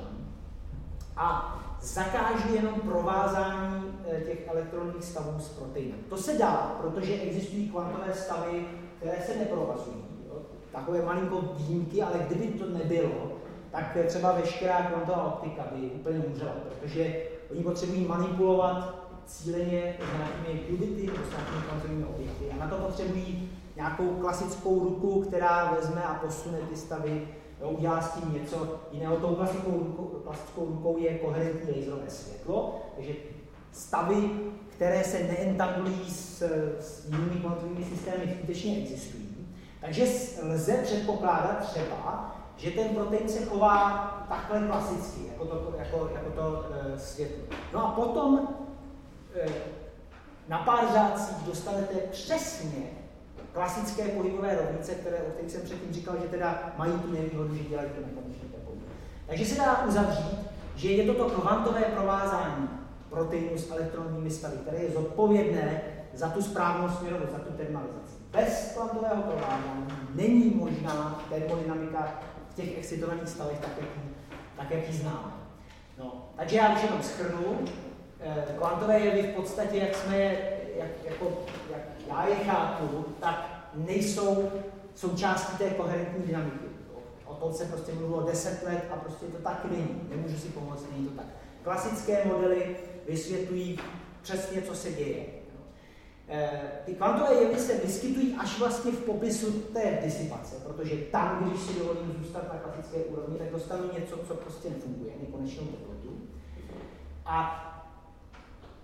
A zakážu jenom provázání eh, těch elektronových stavů s proteinem. To se dá, protože existují kvantové stavy, které se neprovazují. Takové malinko výjimky, ale kdyby to nebylo, tak třeba veškerá kvantová optika by úplně umřela, protože oni potřebují manipulovat cíleně s nějakými qubity nebo s nějakými objekty. A na to potřebují nějakou klasickou ruku, která vezme a posune ty stavy jo, udělá s tím něco jiného. Tou klasickou rukou, klasickou rukou je koherentní laserové světlo, takže stavy, které se neentanglují s, s jinými kvantovými systémy, skutečně existují. Takže lze předpokládat třeba, že ten protein se chová takhle klasicky, jako to, jako, jako to e, světlo. No a potom na pár řádcích dostanete přesně klasické pohybové rovnice, které, o kterých jsem předtím říkal, že teda mají tu nevýhodu, že dělají to nekonečné. Takže se dá uzavřít, že je toto kvantové provázání proteinu s elektronovými stavy, které je zodpovědné za tu správnou směrovost, za tu termalizaci. Bez kvantového provázání není možná termodynamika v těch excitovaných stavech tak, jak tak, jak ji známe. No, takže já už jenom schrnu. Eh, kvantové jevy v podstatě, jak jsme jak, jako, jak já je chápu, tak nejsou součástí té koherentní dynamiky. O tom se prostě mluvilo 10 let a prostě to tak není. Nemůžu si pomoct, není to tak. Klasické modely vysvětlují přesně, co se děje. Eh, ty kvantové jevy se vyskytují až vlastně v popisu té disipace, protože tam, když si dovolím zůstat na klasické úrovni, tak dostanu něco, co prostě nefunguje, nekonečnou teplotu. A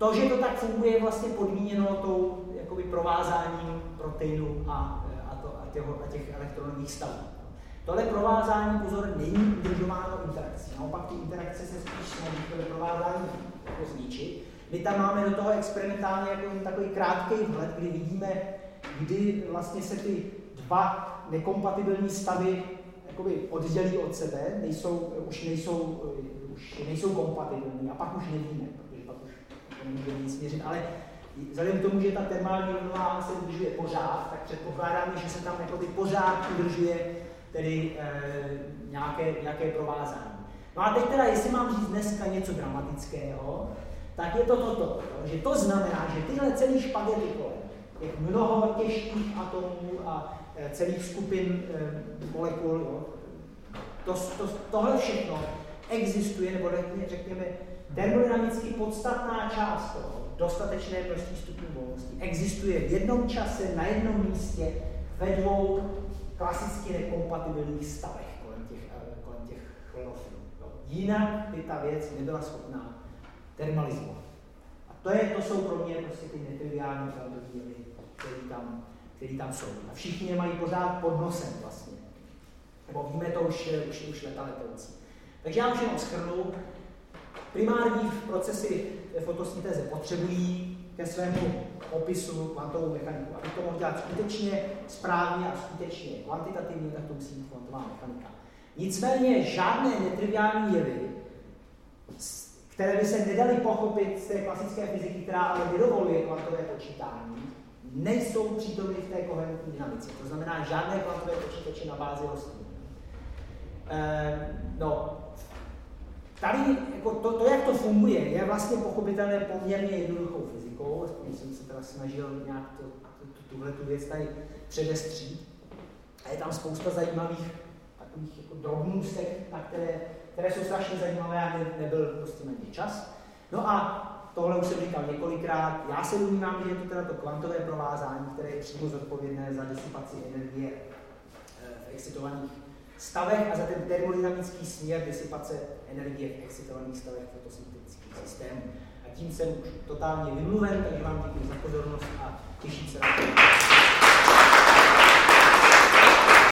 to, že to tak funguje, je vlastně podmíněno tou jakoby provázáním proteinu a, a, to, a, těho, a těch elektronových stavů. Tohle provázání, pozor, není udržováno interakcí. Naopak ty interakce se spíš snaží tohle provázání jako zničit. My tam máme do toho experimentálně jako takový krátký vhled, kdy vidíme, kdy vlastně se ty dva nekompatibilní stavy jakoby oddělí od sebe, nejsou, už, nejsou, už nejsou kompatibilní a pak už nevíme, nemůžeme nic měřit, ale vzhledem k tomu, že ta termální rovnováha se udržuje pořád, tak předpokládáme, že se tam jakoby pořád udržuje tedy e, nějaké, nějaké provázání. No a teď teda, jestli mám říct dneska něco dramatického, tak je to toto, že to znamená, že tyhle celý špagety kolem, těch mnoho těžkých atomů a e, celých skupin e, molekul, jo, to, to, tohle všechno existuje, nebo řekněme, termodynamicky podstatná část toho, dostatečné množství stupňů volnosti, existuje v jednom čase, na jednom místě, ve dvou klasicky nekompatibilních stavech kolem těch, eh, kolem těch chlorofilů. Jinak by ta věc nebyla schopná termalizovat. A to, je, to jsou pro mě prostě ty netriviální díly, které tam, tam jsou. A všichni je mají pořád pod nosem vlastně. Nebo víme to už, už, už leta letoucí. Takže já už jenom schrnu. Primární procesy fotosyntéze potřebují ke svému opisu kvantovou mechaniku. Aby to mohl dělat skutečně správně a skutečně kvantitativně, tak to musí být kvantová mechanika. Nicméně žádné netriviální jevy, které by se nedaly pochopit z té klasické fyziky, která ale nedovoluje kvantové počítání, nejsou přítomny v té koherentní dynamice. To znamená žádné kvantové počítače na bázi rostlin. Ehm, no, tady jako to, to, jak to funguje, je vlastně pochopitelné poměrně jednoduchou fyzikou, aspoň jsem se teda snažil nějak to, to, tuhle tu věc tady předestřít. A je tam spousta zajímavých takových jako drobnůstek, na které, které jsou strašně zajímavé a ne, nebyl prostě na ně čas. No a tohle už jsem říkal několikrát. Já se domnívám, že je to teda to kvantové provázání, které je přímo zodpovědné za disipaci energie eh, v excitovaných stavech a za ten termodynamický směr disipace energie v excitovaných stavech fotosyntetických systémů. A tím jsem už totálně vymluven, takže vám děkuji za pozornost a těším se na to.